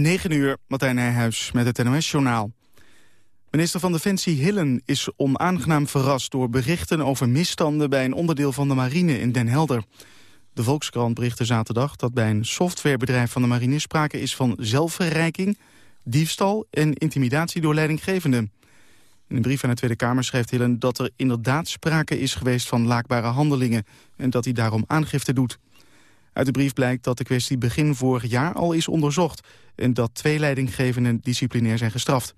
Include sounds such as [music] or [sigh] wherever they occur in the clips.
9 uur, Martijn Nijhuis met het NOS-journaal. Minister van Defensie Hillen is onaangenaam verrast door berichten over misstanden bij een onderdeel van de marine in Den Helder. De Volkskrant berichtte zaterdag dat bij een softwarebedrijf van de marine sprake is van zelfverrijking, diefstal en intimidatie door leidinggevenden. In een brief aan de Tweede Kamer schrijft Hillen dat er inderdaad sprake is geweest van laakbare handelingen en dat hij daarom aangifte doet. Uit de brief blijkt dat de kwestie begin vorig jaar al is onderzocht... en dat twee leidinggevenden disciplinair zijn gestraft.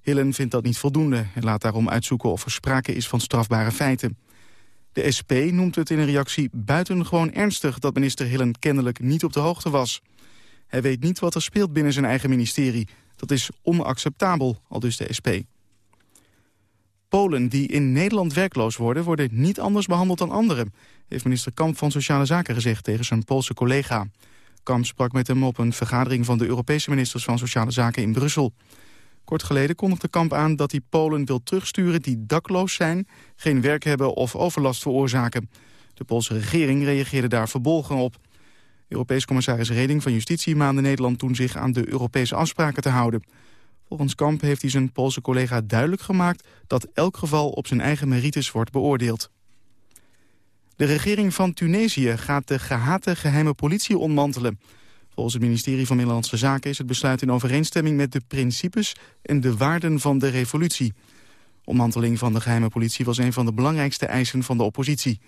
Hillen vindt dat niet voldoende en laat daarom uitzoeken of er sprake is van strafbare feiten. De SP noemt het in een reactie buitengewoon ernstig... dat minister Hillen kennelijk niet op de hoogte was. Hij weet niet wat er speelt binnen zijn eigen ministerie. Dat is onacceptabel, al dus de SP. Polen die in Nederland werkloos worden... worden niet anders behandeld dan anderen... heeft minister Kamp van Sociale Zaken gezegd tegen zijn Poolse collega. Kamp sprak met hem op een vergadering van de Europese ministers van Sociale Zaken in Brussel. Kort geleden kondigde Kamp aan dat hij Polen wil terugsturen die dakloos zijn... geen werk hebben of overlast veroorzaken. De Poolse regering reageerde daar verbolgen op. Europees commissaris Reding van Justitie maande Nederland toen zich aan de Europese afspraken te houden... Volgens Kamp heeft hij zijn Poolse collega duidelijk gemaakt... dat elk geval op zijn eigen merites wordt beoordeeld. De regering van Tunesië gaat de gehate geheime politie ontmantelen. Volgens het ministerie van Binnenlandse Zaken is het besluit in overeenstemming met de principes en de waarden van de revolutie. Ontmanteling van de geheime politie was een van de belangrijkste eisen van de oppositie.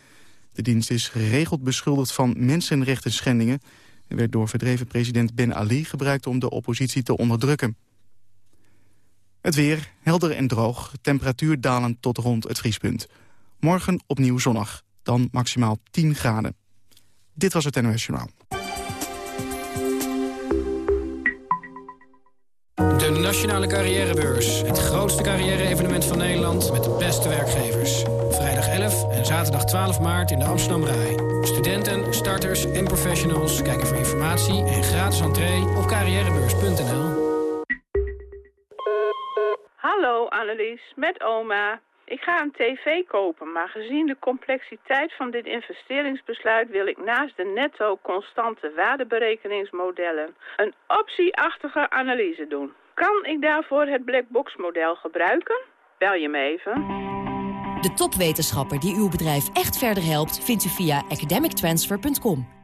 De dienst is geregeld beschuldigd van mensenrechten schendingen... en werd door verdreven president Ben Ali gebruikt om de oppositie te onderdrukken. Het weer, helder en droog, temperatuur dalend tot rond het vriespunt. Morgen opnieuw zonnig, dan maximaal 10 graden. Dit was het NOS Journaal. De Nationale Carrièrebeurs. Het grootste carrière-evenement van Nederland met de beste werkgevers. Vrijdag 11 en zaterdag 12 maart in de Amsterdam Rai. Studenten, starters en professionals kijken voor informatie en gratis entree op carrièrebeurs.nl. Met oma. Ik ga een tv kopen, maar gezien de complexiteit van dit investeringsbesluit wil ik naast de netto constante waardeberekeningsmodellen een optieachtige analyse doen. Kan ik daarvoor het blackbox model gebruiken? Bel je me even. De topwetenschapper die uw bedrijf echt verder helpt vindt u via academictransfer.com.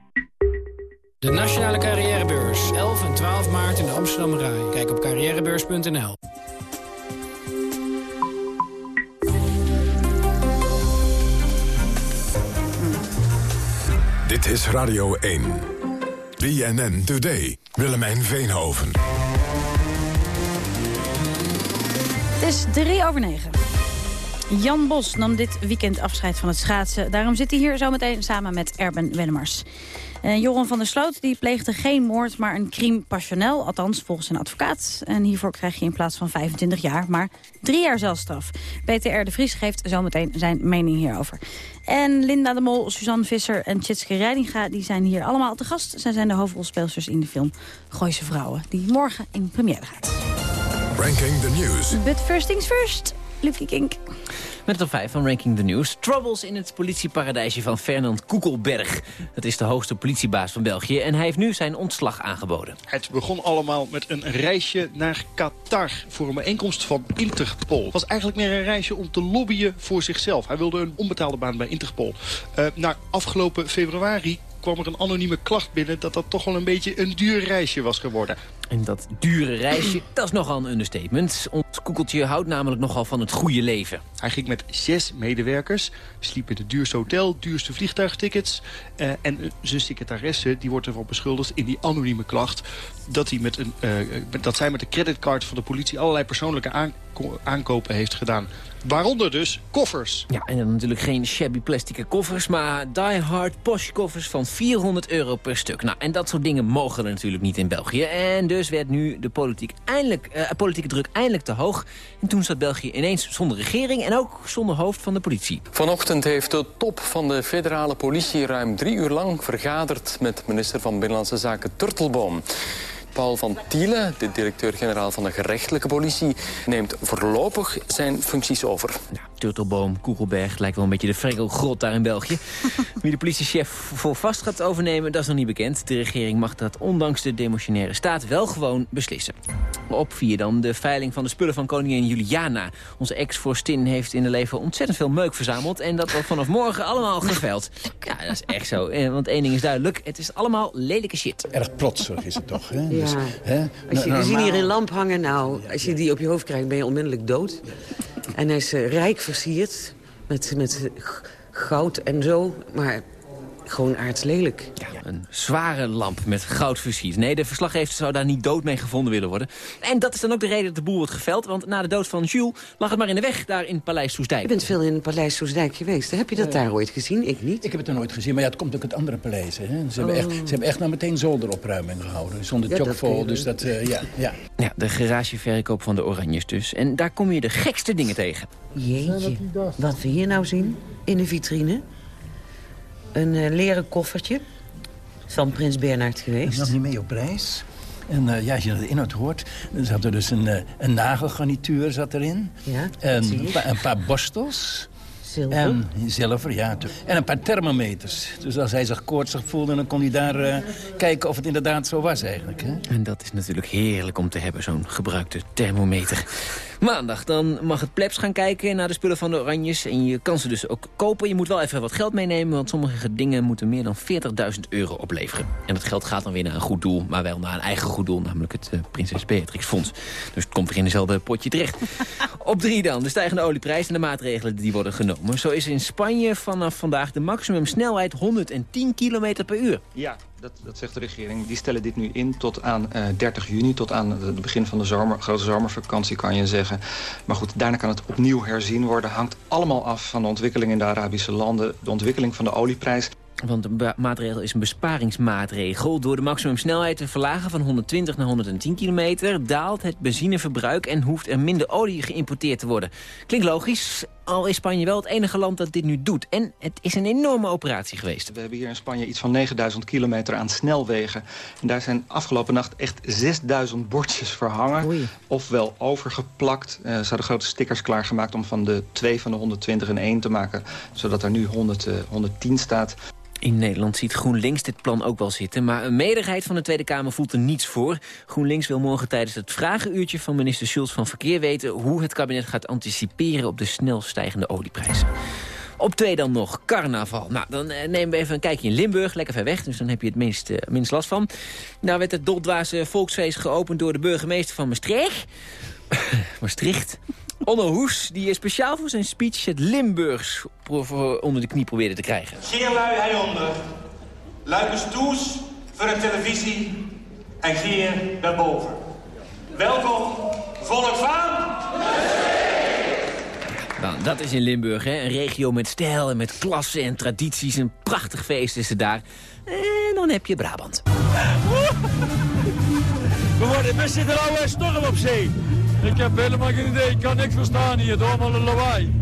De Nationale Carrièrebeurs, 11 en 12 maart in de Amsterdam Rai. Kijk op carrièrebeurs.nl. Dit is Radio 1. BNN Today. Willemijn Veenhoven. Het is drie over negen. Jan Bos nam dit weekend afscheid van het schaatsen. Daarom zit hij hier zometeen samen met Erben Wennemars. Uh, Joran van der Sloot die pleegde geen moord, maar een crime passionnel. Althans, volgens een advocaat. En hiervoor krijg je in plaats van 25 jaar maar drie jaar zelfstraf. Peter R. de Vries geeft zometeen zijn mening hierover. En Linda de Mol, Suzanne Visser en Tjitske Reidinga... die zijn hier allemaal te gast. Zij zijn de hoofdrolspeelsters in de film Gooise Vrouwen... die morgen in première gaat. Ranking the News. But first things first, Kink. Met de 5 van Ranking the News. Troubles in het politieparadijsje van Fernand Koekelberg. Dat is de hoogste politiebaas van België en hij heeft nu zijn ontslag aangeboden. Het begon allemaal met een reisje naar Qatar voor een bijeenkomst van Interpol. Het was eigenlijk meer een reisje om te lobbyen voor zichzelf. Hij wilde een onbetaalde baan bij Interpol. Uh, na afgelopen februari kwam er een anonieme klacht binnen... dat dat toch wel een beetje een duur reisje was geworden. En dat dure reisje, dat is nogal een understatement. Ons koekeltje houdt namelijk nogal van het goede leven. Hij ging met zes medewerkers, sliep in het duurste hotel, duurste vliegtuigtickets. Uh, en zijn secretaresse die wordt ervan beschuldigd in die anonieme klacht... dat, hij met een, uh, dat zij met de creditcard van de politie allerlei persoonlijke aankopen heeft gedaan. Waaronder dus koffers. Ja, en dan natuurlijk geen shabby plastic koffers... maar die hard posh koffers van 400 euro per stuk. Nou, en dat soort dingen mogen er natuurlijk niet in België. En dus werd nu de politiek eindelijk, uh, politieke druk eindelijk te hoog. En toen zat België ineens zonder regering... en ook zonder hoofd van de politie. Vanochtend heeft de top van de federale politie... ruim drie uur lang vergaderd met minister van Binnenlandse Zaken Turtelboom. Paul van Tiele, de directeur-generaal van de gerechtelijke politie... neemt voorlopig zijn functies over. Turtelboom, Koekelberg, lijkt wel een beetje de Fregel-grot daar in België. [laughs] Wie de politiechef voor vast gaat overnemen, dat is nog niet bekend. De regering mag dat ondanks de demotionaire staat wel gewoon beslissen. Op vier dan de veiling van de spullen van koningin Juliana. Onze ex-vorstin heeft in de leven ontzettend veel meuk verzameld... en dat wordt vanaf morgen allemaal geveild. Ja, dat is echt zo. Eh, Want één ding is duidelijk, het is allemaal lelijke shit. Erg plotserig is het toch, hè? Ja. Dus, hè? Als je, we zien Normaal- hier een lamp hangen, nou, als je die op je hoofd krijgt, ben je onmiddellijk dood. En hij is eh, rijk versierd, met, met goud en zo, maar gewoon aardslelijk. Ja, een zware lamp met goud versierd. Nee, de verslaggever zou daar niet dood mee gevonden willen worden. En dat is dan ook de reden dat de boel wordt geveld. Want na de dood van Jules lag het maar in de weg daar in Paleis Je Soesdijk. bent veel in Paleis Soesdijk geweest. Heb je dat daar ooit gezien? Ik niet. Ik heb het er nooit gezien, maar ja, het komt ook uit andere paleizen. Hè? Ze, hebben echt, ze hebben echt nou meteen zolderopruiming gehouden. Zonder Ja, chockvol, je dus dat, eh, ja, ja. Ja, de garageverkoop van de Oranjes dus. En daar kom je de gekste dingen tegen. Jeetje, wat we hier nou zien in de vitrine. Een eh, leren koffertje van prins Bernhard geweest. nam die mee op reis. En eh, ja, als je de inhoud hoort, zat er dus een, eh, een nagelgarnituur zat erin. Ja, En dat pa- een paar borstels. Zilver. En zilver, ja. En een paar thermometers. Dus als hij zich koortsig voelde, dan kon hij daar eh, kijken of het inderdaad zo was eigenlijk. Hè? En dat is natuurlijk heerlijk om te hebben, zo'n gebruikte thermometer. Maandag, dan mag het plebs gaan kijken naar de spullen van de Oranjes. En je kan ze dus ook kopen. Je moet wel even wat geld meenemen, want sommige dingen moeten meer dan 40.000 euro opleveren. En dat geld gaat dan weer naar een goed doel, maar wel naar een eigen goed doel, namelijk het eh, Prinses Beatrix Fonds. Dus het komt weer in dezelfde potje terecht. [laughs] Op drie dan, de stijgende olieprijs en de maatregelen die worden genomen. Zo is in Spanje vanaf vandaag de maximumsnelheid 110 km per uur. Ja, dat, dat zegt de regering. Die stellen dit nu in tot aan eh 30 juni, tot aan het begin van de zomer, grote zomervakantie kan je zeggen. Maar goed, daarna kan het opnieuw herzien worden. Hangt allemaal af van de ontwikkeling in de Arabische landen, de ontwikkeling van de olieprijs. Want de maatregel is een besparingsmaatregel. Door de maximumsnelheid te verlagen van 120 naar 110 kilometer... daalt het benzineverbruik en hoeft er minder olie geïmporteerd te worden. Klinkt logisch, al is Spanje wel het enige land dat dit nu doet. En het is een enorme operatie geweest. We hebben hier in Spanje iets van 9000 kilometer aan snelwegen. En daar zijn afgelopen nacht echt 6000 bordjes verhangen. Ofwel overgeplakt. Eh, ze hadden grote stickers klaargemaakt om van de 2 van de 120 in 1 te maken. Zodat er nu 100, eh, 110 staat. In Nederland ziet GroenLinks dit plan ook wel zitten... maar een meerderheid van de Tweede Kamer voelt er niets voor. GroenLinks wil morgen tijdens het vragenuurtje van minister Schulz van Verkeer weten... hoe het kabinet gaat anticiperen op de snel stijgende olieprijzen. Op twee dan nog carnaval. Nou, dan eh, nemen we even een kijkje in Limburg, lekker ver weg. Dus dan heb je het minst, eh, minst last van. Daar werd het doldwaze volksfeest geopend door de burgemeester van Maastricht. [coughs] Maastricht. Onno Hoes, die speciaal voor zijn speech het Limburgs onder de knie probeerde te krijgen. Geerlui hieronder. Luikens toes voor de televisie en Geer daarboven. Welkom, volk van... Nou, dat is in Limburg, hè? een regio met stijl en met klasse en tradities. Een prachtig feest is er daar. En dan heb je Brabant. We, worden, we zitten een storm op zee. Ik heb helemaal geen idee, ik kan niks verstaan hier, door allemaal een lawaai.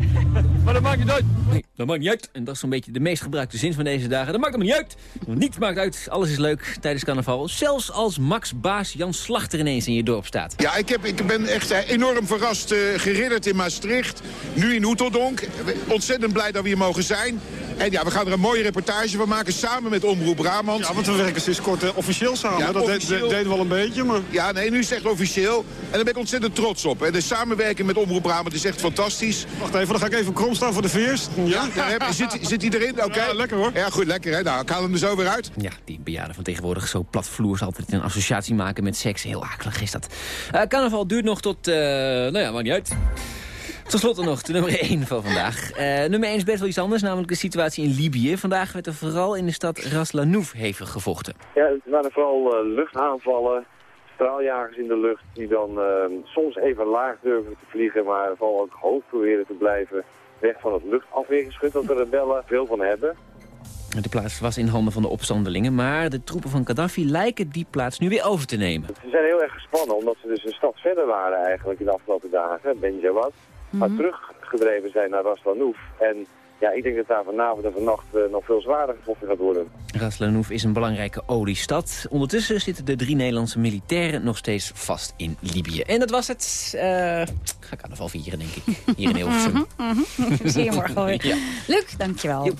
Maar dat maakt niet uit. Nee, dat maakt niet uit. En dat is zo'n beetje de meest gebruikte zin van deze dagen. Dat maakt hem niet uit. Want Niets maakt uit. Alles is leuk tijdens carnaval. Zelfs als Max Baas Jan Slachter ineens in je dorp staat. Ja, ik, heb, ik ben echt eh, enorm verrast uh, geridderd in Maastricht. Nu in Oeteldonk. Ontzettend blij dat we hier mogen zijn. En ja, we gaan er een mooie reportage van maken samen met Omroep Brabant. Ja, want we werken sinds kort uh, officieel samen. Ja, dat officieel... deden we wel een beetje, maar... Ja, nee, nu is het echt officieel. En daar ben ik ontzettend trots op. En de samenwerking met Omroep Brabant is echt fantastisch. Wacht even, dan ga ik even krom staan voor de veers. Ja, ja zit, zit hij erin? Oké. Okay. Ja, lekker hoor. Ja, goed, lekker hè. Nou, ik haal hem er zo weer uit. Ja, die bejaarden van tegenwoordig zo platvloers altijd een associatie maken met seks. Heel akelig is dat. Uh, carnaval duurt nog tot, uh, nou ja, maakt niet uit. Tot slot nog de nummer 1 van vandaag. Uh, nummer 1 is best wel iets anders, namelijk de situatie in Libië. Vandaag werd er vooral in de stad Ras Lanouf hevig gevochten. Ja, het waren vooral uh, luchtaanvallen, straaljagers in de lucht... die dan uh, soms even laag durven te vliegen, maar vooral ook hoog proberen te blijven... weg van het luchtafweergeschut dat de rebellen veel van hebben. De plaats was in handen van de opstandelingen, maar de troepen van Gaddafi lijken die plaats nu weer over te nemen. Ze zijn heel erg gespannen, omdat ze dus een stad verder waren eigenlijk in de afgelopen dagen, Benjawad. Mm -hmm. Maar teruggedreven zijn naar Ras Lanouf. En ja, ik denk dat daar vanavond en vannacht uh, nog veel zwaarder gevochten gaat worden. Ras Lanouf is een belangrijke oliestad. Ondertussen zitten de drie Nederlandse militairen nog steeds vast in Libië. En dat was het. Uh, ga carnaval vieren, denk ik. Hier in Hilversum. [laughs] Zie je morgen weer. Ja. Luc, dankjewel.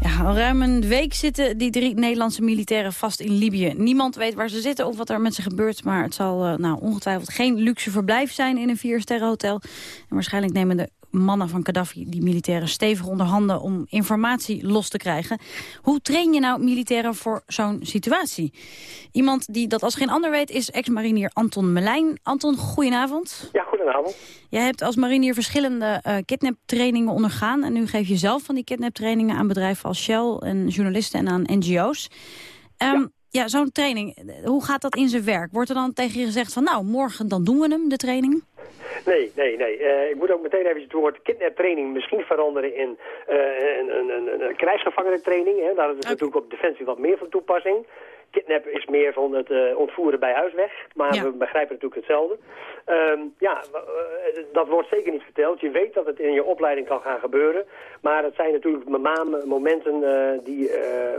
Ja, al ruim een week zitten die drie Nederlandse militairen vast in Libië. Niemand weet waar ze zitten of wat er met ze gebeurt. Maar het zal uh, nou, ongetwijfeld geen luxe verblijf zijn in een viersterrenhotel. En waarschijnlijk nemen de mannen van Gaddafi die militairen stevig onder handen om informatie los te krijgen. Hoe train je nou militairen voor zo'n situatie? Iemand die dat als geen ander weet is ex-marinier Anton Melijn. Anton, goedenavond. Ja, goedenavond. Jij hebt als marinier verschillende uh, kidnaptrainingen ondergaan. En nu geef je zelf van die kidnaptrainingen aan bedrijven als Shell en journalisten en aan NGO's. Um, ja. ja zo'n training, hoe gaat dat in zijn werk? Wordt er dan tegen je gezegd van nou, morgen dan doen we hem, de training? Nee, nee, nee. Uh, ik moet ook meteen even het woord kidnaptraining misschien veranderen in uh, een, een, een, een krijgsgevangenentraining. Hè. Daar is okay. natuurlijk op Defensie wat meer van toepassing. Kidnap is meer van het uh, ontvoeren bij huisweg, maar ja. we begrijpen natuurlijk hetzelfde. Um, ja, uh, dat wordt zeker niet verteld. Je weet dat het in je opleiding kan gaan gebeuren, maar het zijn natuurlijk momenten uh, die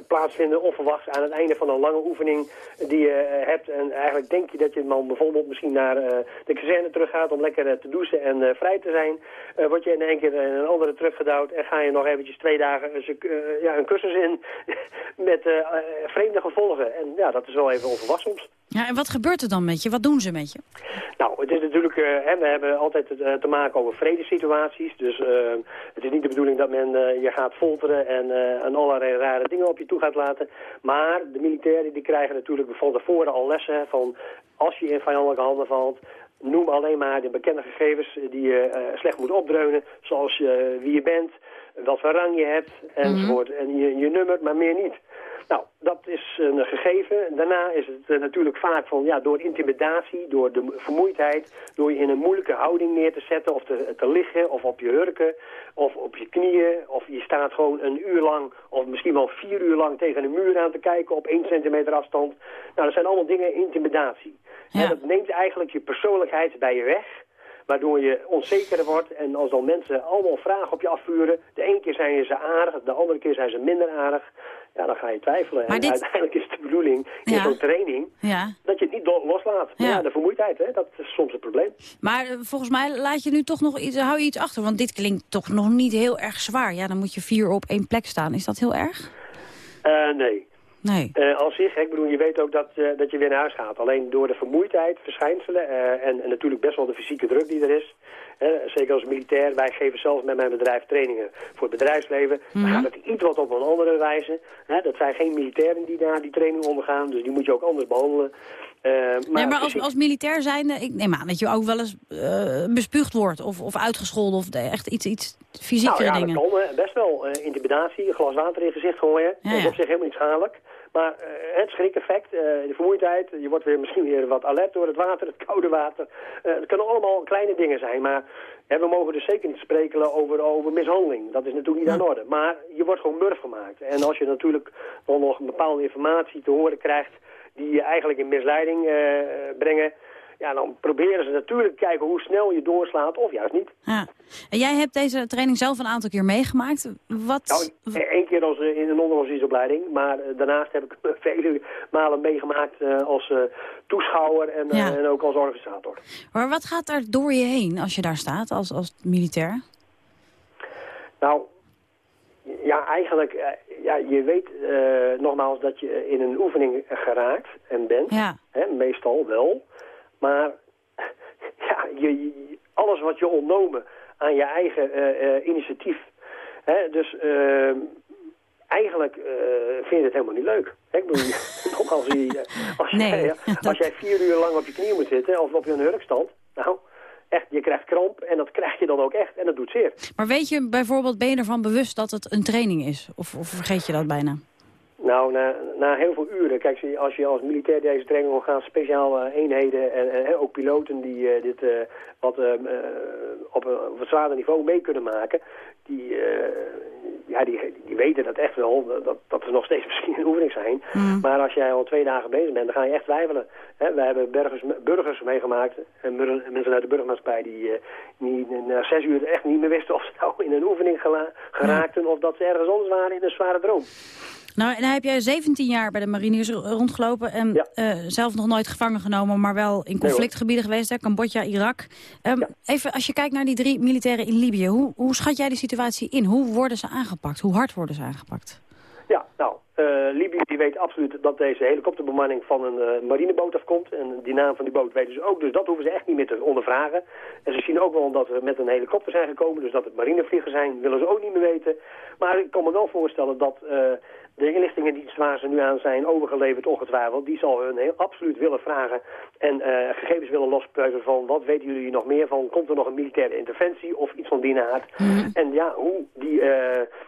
plaatsvinden onverwachts aan het einde van een lange oefening die je hebt. En eigenlijk denk je dat je dan bijvoorbeeld misschien naar de kazerne teruggaat om lekker te douchen en vrij te zijn. word je in één keer in een andere teruggedouwd en ga je nog eventjes twee dagen ja, een cursus in [laughs] met vreemde gevolgen. En ja, dat is wel even onverwacht soms. Ja, en wat gebeurt er dan met je? Wat doen ze met je? Nou, het is natuurlijk, uh, hè, we hebben altijd uh, te maken over vredesituaties. Dus uh, het is niet de bedoeling dat men je gaat folteren en, en allerlei rare dingen op je toe gaat laten. Maar de militairen die krijgen natuurlijk van tevoren al lessen van als je in vijandelijke handen valt, noem alleen maar de bekende gegevens die je slecht moet opdreunen. Zoals wie je bent, wat voor rang je hebt enzovoort. Mm -hmm. En je, je nummer, maar meer niet. Nou, dat is een gegeven. Daarna is het uh, natuurlijk vaak van, ja, door intimidatie, door de vermoeidheid, door je in een moeilijke houding neer te zetten of te, te liggen of op je hurken of op je knieën of je staat gewoon een uur lang of misschien wel vier uur lang tegen een muur aan te kijken op één centimeter afstand. Nou, dat zijn allemaal dingen intimidatie. Ja. En dat neemt eigenlijk je persoonlijkheid bij je weg waardoor je onzekerder wordt. En als dan mensen allemaal vragen op je afvuren, de ene keer zijn ze aardig, de andere keer zijn ze minder aardig, ja, dan ga je twijfelen. Maar en dit... uiteindelijk is de bedoeling in Ja. zo'n training Ja. dat je het niet loslaat. Ja. Ja. de vermoeidheid, hè, dat is soms het probleem. Maar eh, volgens mij laat je nu toch nog iets, hou je iets achter. Want dit klinkt toch nog niet heel erg zwaar. Ja, dan moet je vier op één plek staan. Is dat heel erg? Eh, nee. Nee. Eh, als zich, hè, ik bedoel, je weet ook dat, eh, dat je weer naar huis gaat. Alleen door de vermoeidheid, verschijnselen eh, en, en natuurlijk best wel de fysieke druk die er is. Zeker als militair, wij geven zelf met mijn bedrijf trainingen voor het bedrijfsleven. Dan Mhm. gaat het iets wat op een andere wijze. Hè, dat zijn geen militairen die daar die training ondergaan, dus die moet je ook anders behandelen. Eh, maar nee, maar als, fysiek- als militair zijnde, ik neem aan dat je ook wel eens bespuugd wordt of, of uitgescholden of echt iets, iets fysiekere nou, ja, dingen. dat kan best wel. Intimidatie, een glas water in je gezicht gooien. Ja, Dat is op zich helemaal niet schadelijk. Maar eh, het schrikeffect, eh, de vermoeidheid, je wordt weer misschien weer wat alert door het water, het koude water. Eh, het kunnen allemaal kleine dingen zijn, maar we mogen dus zeker niet spreken over, over mishandeling. Dat is natuurlijk niet aan orde. Maar je wordt gewoon murf gemaakt. En als je natuurlijk dan nog bepaalde informatie te horen krijgt die je eigenlijk in misleiding brengen... Ja, dan proberen ze natuurlijk te kijken hoe snel je doorslaat of juist niet. Ja. En jij hebt deze training zelf een aantal keer meegemaakt. Wat... Nou, één keer als, eh, in een onderofficiersopleiding, maar eh, daarnaast heb ik [laughs] vele malen meegemaakt eh, als toeschouwer en, Ja. en ook als organisator. Maar wat gaat daar door je heen als je daar staat als, als militair? Nou, ja, eigenlijk, ja, je weet nogmaals dat je in een oefening geraakt en bent. Ja. Hè, meestal wel. Maar ja, je, alles wat je ontnomen aan je eigen eh, eh, initiatief. Hè, dus eh, eigenlijk vind je het helemaal niet leuk. Hè, ik bedoel, [laughs] nogmaals, je- als, Nee, jij, als jij vier uur lang op je knieën moet zitten of op je hurkstand, nou, echt, je krijgt kramp en dat krijg je dan ook echt en dat doet zeer. Maar weet je bijvoorbeeld, ben je ervan bewust dat het een training is? Of, of vergeet je dat bijna? Nou, na, na heel veel uren. Kijk, als je als militair deze training gaat, speciale eenheden en, en, ook piloten die uh, dit uh, wat uh, op een wat zwaarder niveau mee kunnen maken, die, ja, die, die weten dat echt wel, dat, dat ze nog steeds [laughs] misschien in oefening zijn. Mm. Maar als jij al twee dagen bezig bent, dan ga je echt twijfelen. Hè, we hebben burgers, burgers meegemaakt, en mensen uit de burgermaatschappij die, die na zes uur echt niet meer wisten of ze nou in een oefening geraakten of dat ze ergens anders waren in een zware droom. Nou, en dan heb jij 17 jaar bij de mariniers rondgelopen... en uh, zelf nog nooit gevangen genomen, maar wel in conflictgebieden geweest. Hè? Cambodja, Irak. Um, Even, als je kijkt naar die drie militairen in Libië... Hoe, hoe schat jij die situatie in? Hoe worden ze aangepakt? Hoe hard worden ze aangepakt? Ja, nou, uh, Libië die weet absoluut dat deze helikopterbemanning van een uh, marineboot afkomt. En die naam van die boot weten ze ook, dus dat hoeven ze echt niet meer te ondervragen. En ze zien ook wel dat we met een helikopter zijn gekomen, dus dat het marinevliegers zijn, willen ze ook niet meer weten. Maar ik kan me wel voorstellen dat uh, de inlichtingendienst waar ze nu aan zijn overgeleverd ongetwijfeld, die zal hun heel absoluut willen vragen en uh, gegevens willen lospeuzen van wat weten jullie nog meer van, komt er nog een militaire interventie of iets van die naad. Mhm. En ja, hoe die uh,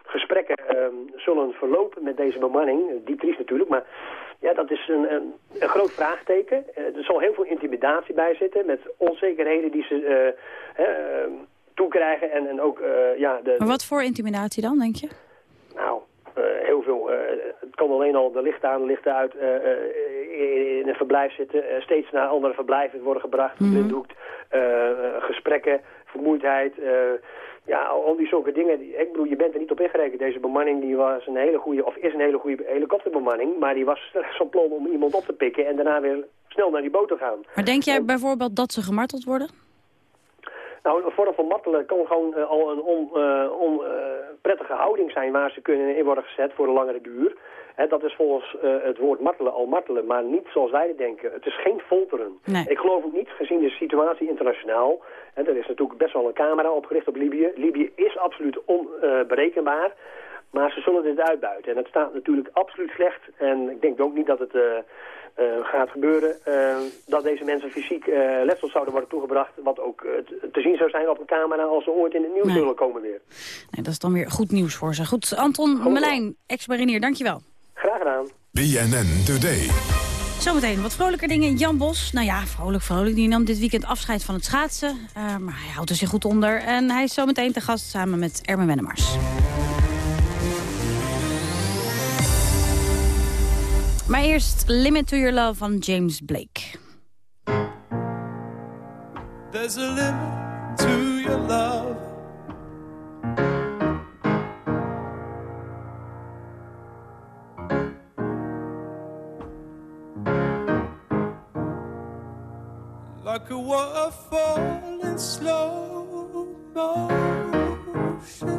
gesprekken uh, zullen verlopen met deze bemanning, die triest natuurlijk, maar ja, dat is een, een, een groot vraagteken. er zal heel veel intimidatie bij zitten met onzekerheden die ze toekrijgen en, en ook ja... De, maar wat voor intimidatie dan, denk je? Nou, heel veel. Uh, het kan alleen al de lichten aan, de lichten uit uh, in een verblijf zitten. steeds naar andere verblijven worden gebracht, mm -hmm. gesprekken, vermoeidheid. ja, al die zulke dingen. Ik bedoel, je bent er niet op ingerekend. Deze bemanning die was een hele goede, of is een hele goede helikopterbemanning. Maar die was [laughs] van plan om iemand op te pikken en daarna weer snel naar die boot te gaan. Maar denk jij bijvoorbeeld dat ze gemarteld worden? Nou, een vorm van martelen kan gewoon uh, al een onprettige on, uh, houding zijn waar ze kunnen in worden gezet voor een langere duur. He, dat is volgens het woord martelen al martelen, maar niet zoals wij denken. Het is geen folteren. Nee. Ik geloof ook niet, gezien de situatie internationaal. He, er is natuurlijk best wel een camera opgericht op Libië. Libië is absoluut onberekenbaar. Maar ze zullen dit uitbuiten. En het staat natuurlijk absoluut slecht. En ik denk ook niet dat het uh, gaat gebeuren uh, dat deze mensen fysiek uh, letsel zouden worden toegebracht. Wat ook te zien zou zijn op een camera als ze ooit in het nieuws nee. zullen komen weer. Nee, dat is dan weer goed nieuws voor ze. Goed, Anton Goed. Melijn, ex-marinier, dankjewel. Graag gedaan. BNN Today. Zometeen wat vrolijker dingen. Jan Bos, nou ja, vrolijk, vrolijk. Die nam dit weekend afscheid van het schaatsen. maar hij houdt er zich goed onder. En hij is zometeen te gast samen met Ermen Wennemars. Maar eerst Limit to Your Love van James Blake. There's a limit to your love. Like a waterfall in slow motion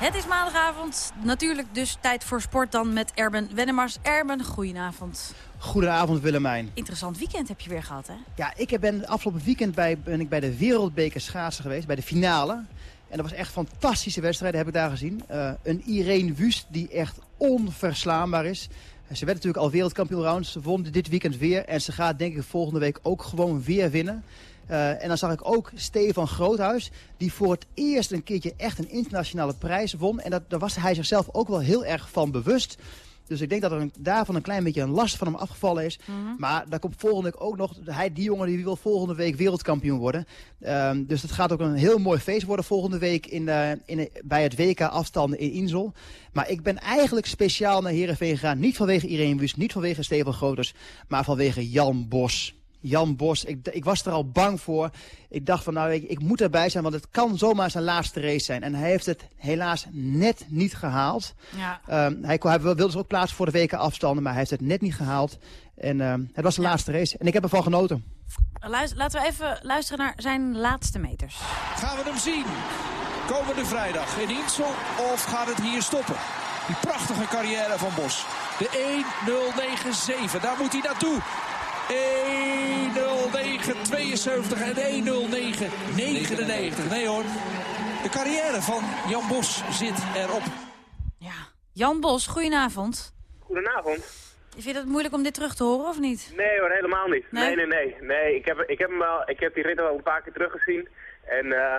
Het is maandagavond. Natuurlijk dus tijd voor sport dan met Erben Wennemars. Erben, goedenavond. Goedenavond Willemijn. Interessant weekend heb je weer gehad, hè? Ja, ik ben afgelopen weekend bij, ben ik bij de Wereldbeker schaatsen geweest, bij de finale. En dat was echt een fantastische wedstrijd, heb ik daar gezien. Eh, een Irene Wust die echt onverslaanbaar is. Eh, Ze werd natuurlijk al wereldkampioen round. Ze won dit weekend weer. En ze gaat denk ik volgende week ook gewoon weer winnen. Eh, en dan zag ik ook Stefan Groothuis. Die voor het eerst een keertje echt een internationale prijs won. En dat, daar was hij zichzelf ook wel heel erg van bewust. Dus ik denk dat er een, daarvan een klein beetje een last van hem afgevallen is. Maar daar komt volgende week ook nog... Hij, die jongen die wil volgende week wereldkampioen worden. Ehm, dus het gaat ook een heel mooi feest worden volgende week in, de, in, de- bij het WK afstanden in Insel. Maar ik ben eigenlijk speciaal naar Heerenveen gegaan. Niet vanwege Irene Wust, niet vanwege Stefan Groters, maar vanwege Jan Bos. Jan Bos, ik, ik was er al bang voor. Ik dacht van nou, ik, ik moet erbij zijn, want het kan zomaar zijn laatste race zijn. En hij heeft het helaas net niet gehaald. Ja. Ehm, hij, wilde dus ook plaatsen voor de weken afstanden, maar hij heeft het net niet gehaald. En ehm, het was de laatste race. En ik heb ervan genoten. Luister- laten we even luisteren naar zijn laatste meters. Gaan we hem zien? Komende vrijdag in Insel of gaat het hier stoppen? Die prachtige carrière van Bos. De 1097, daar moet hij naartoe. 10972 en 10999. Nee hoor, de carrière van Jan Bos zit erop. Jan Bos, goedenavond. Goedenavond. Vind je het moeilijk om dit terug te horen of niet? Nee hoor, helemaal niet. Nee? Nee, nee, nee. nee ik, heb, ik, heb hem wel, ik heb die rit al een paar keer teruggezien. En eh,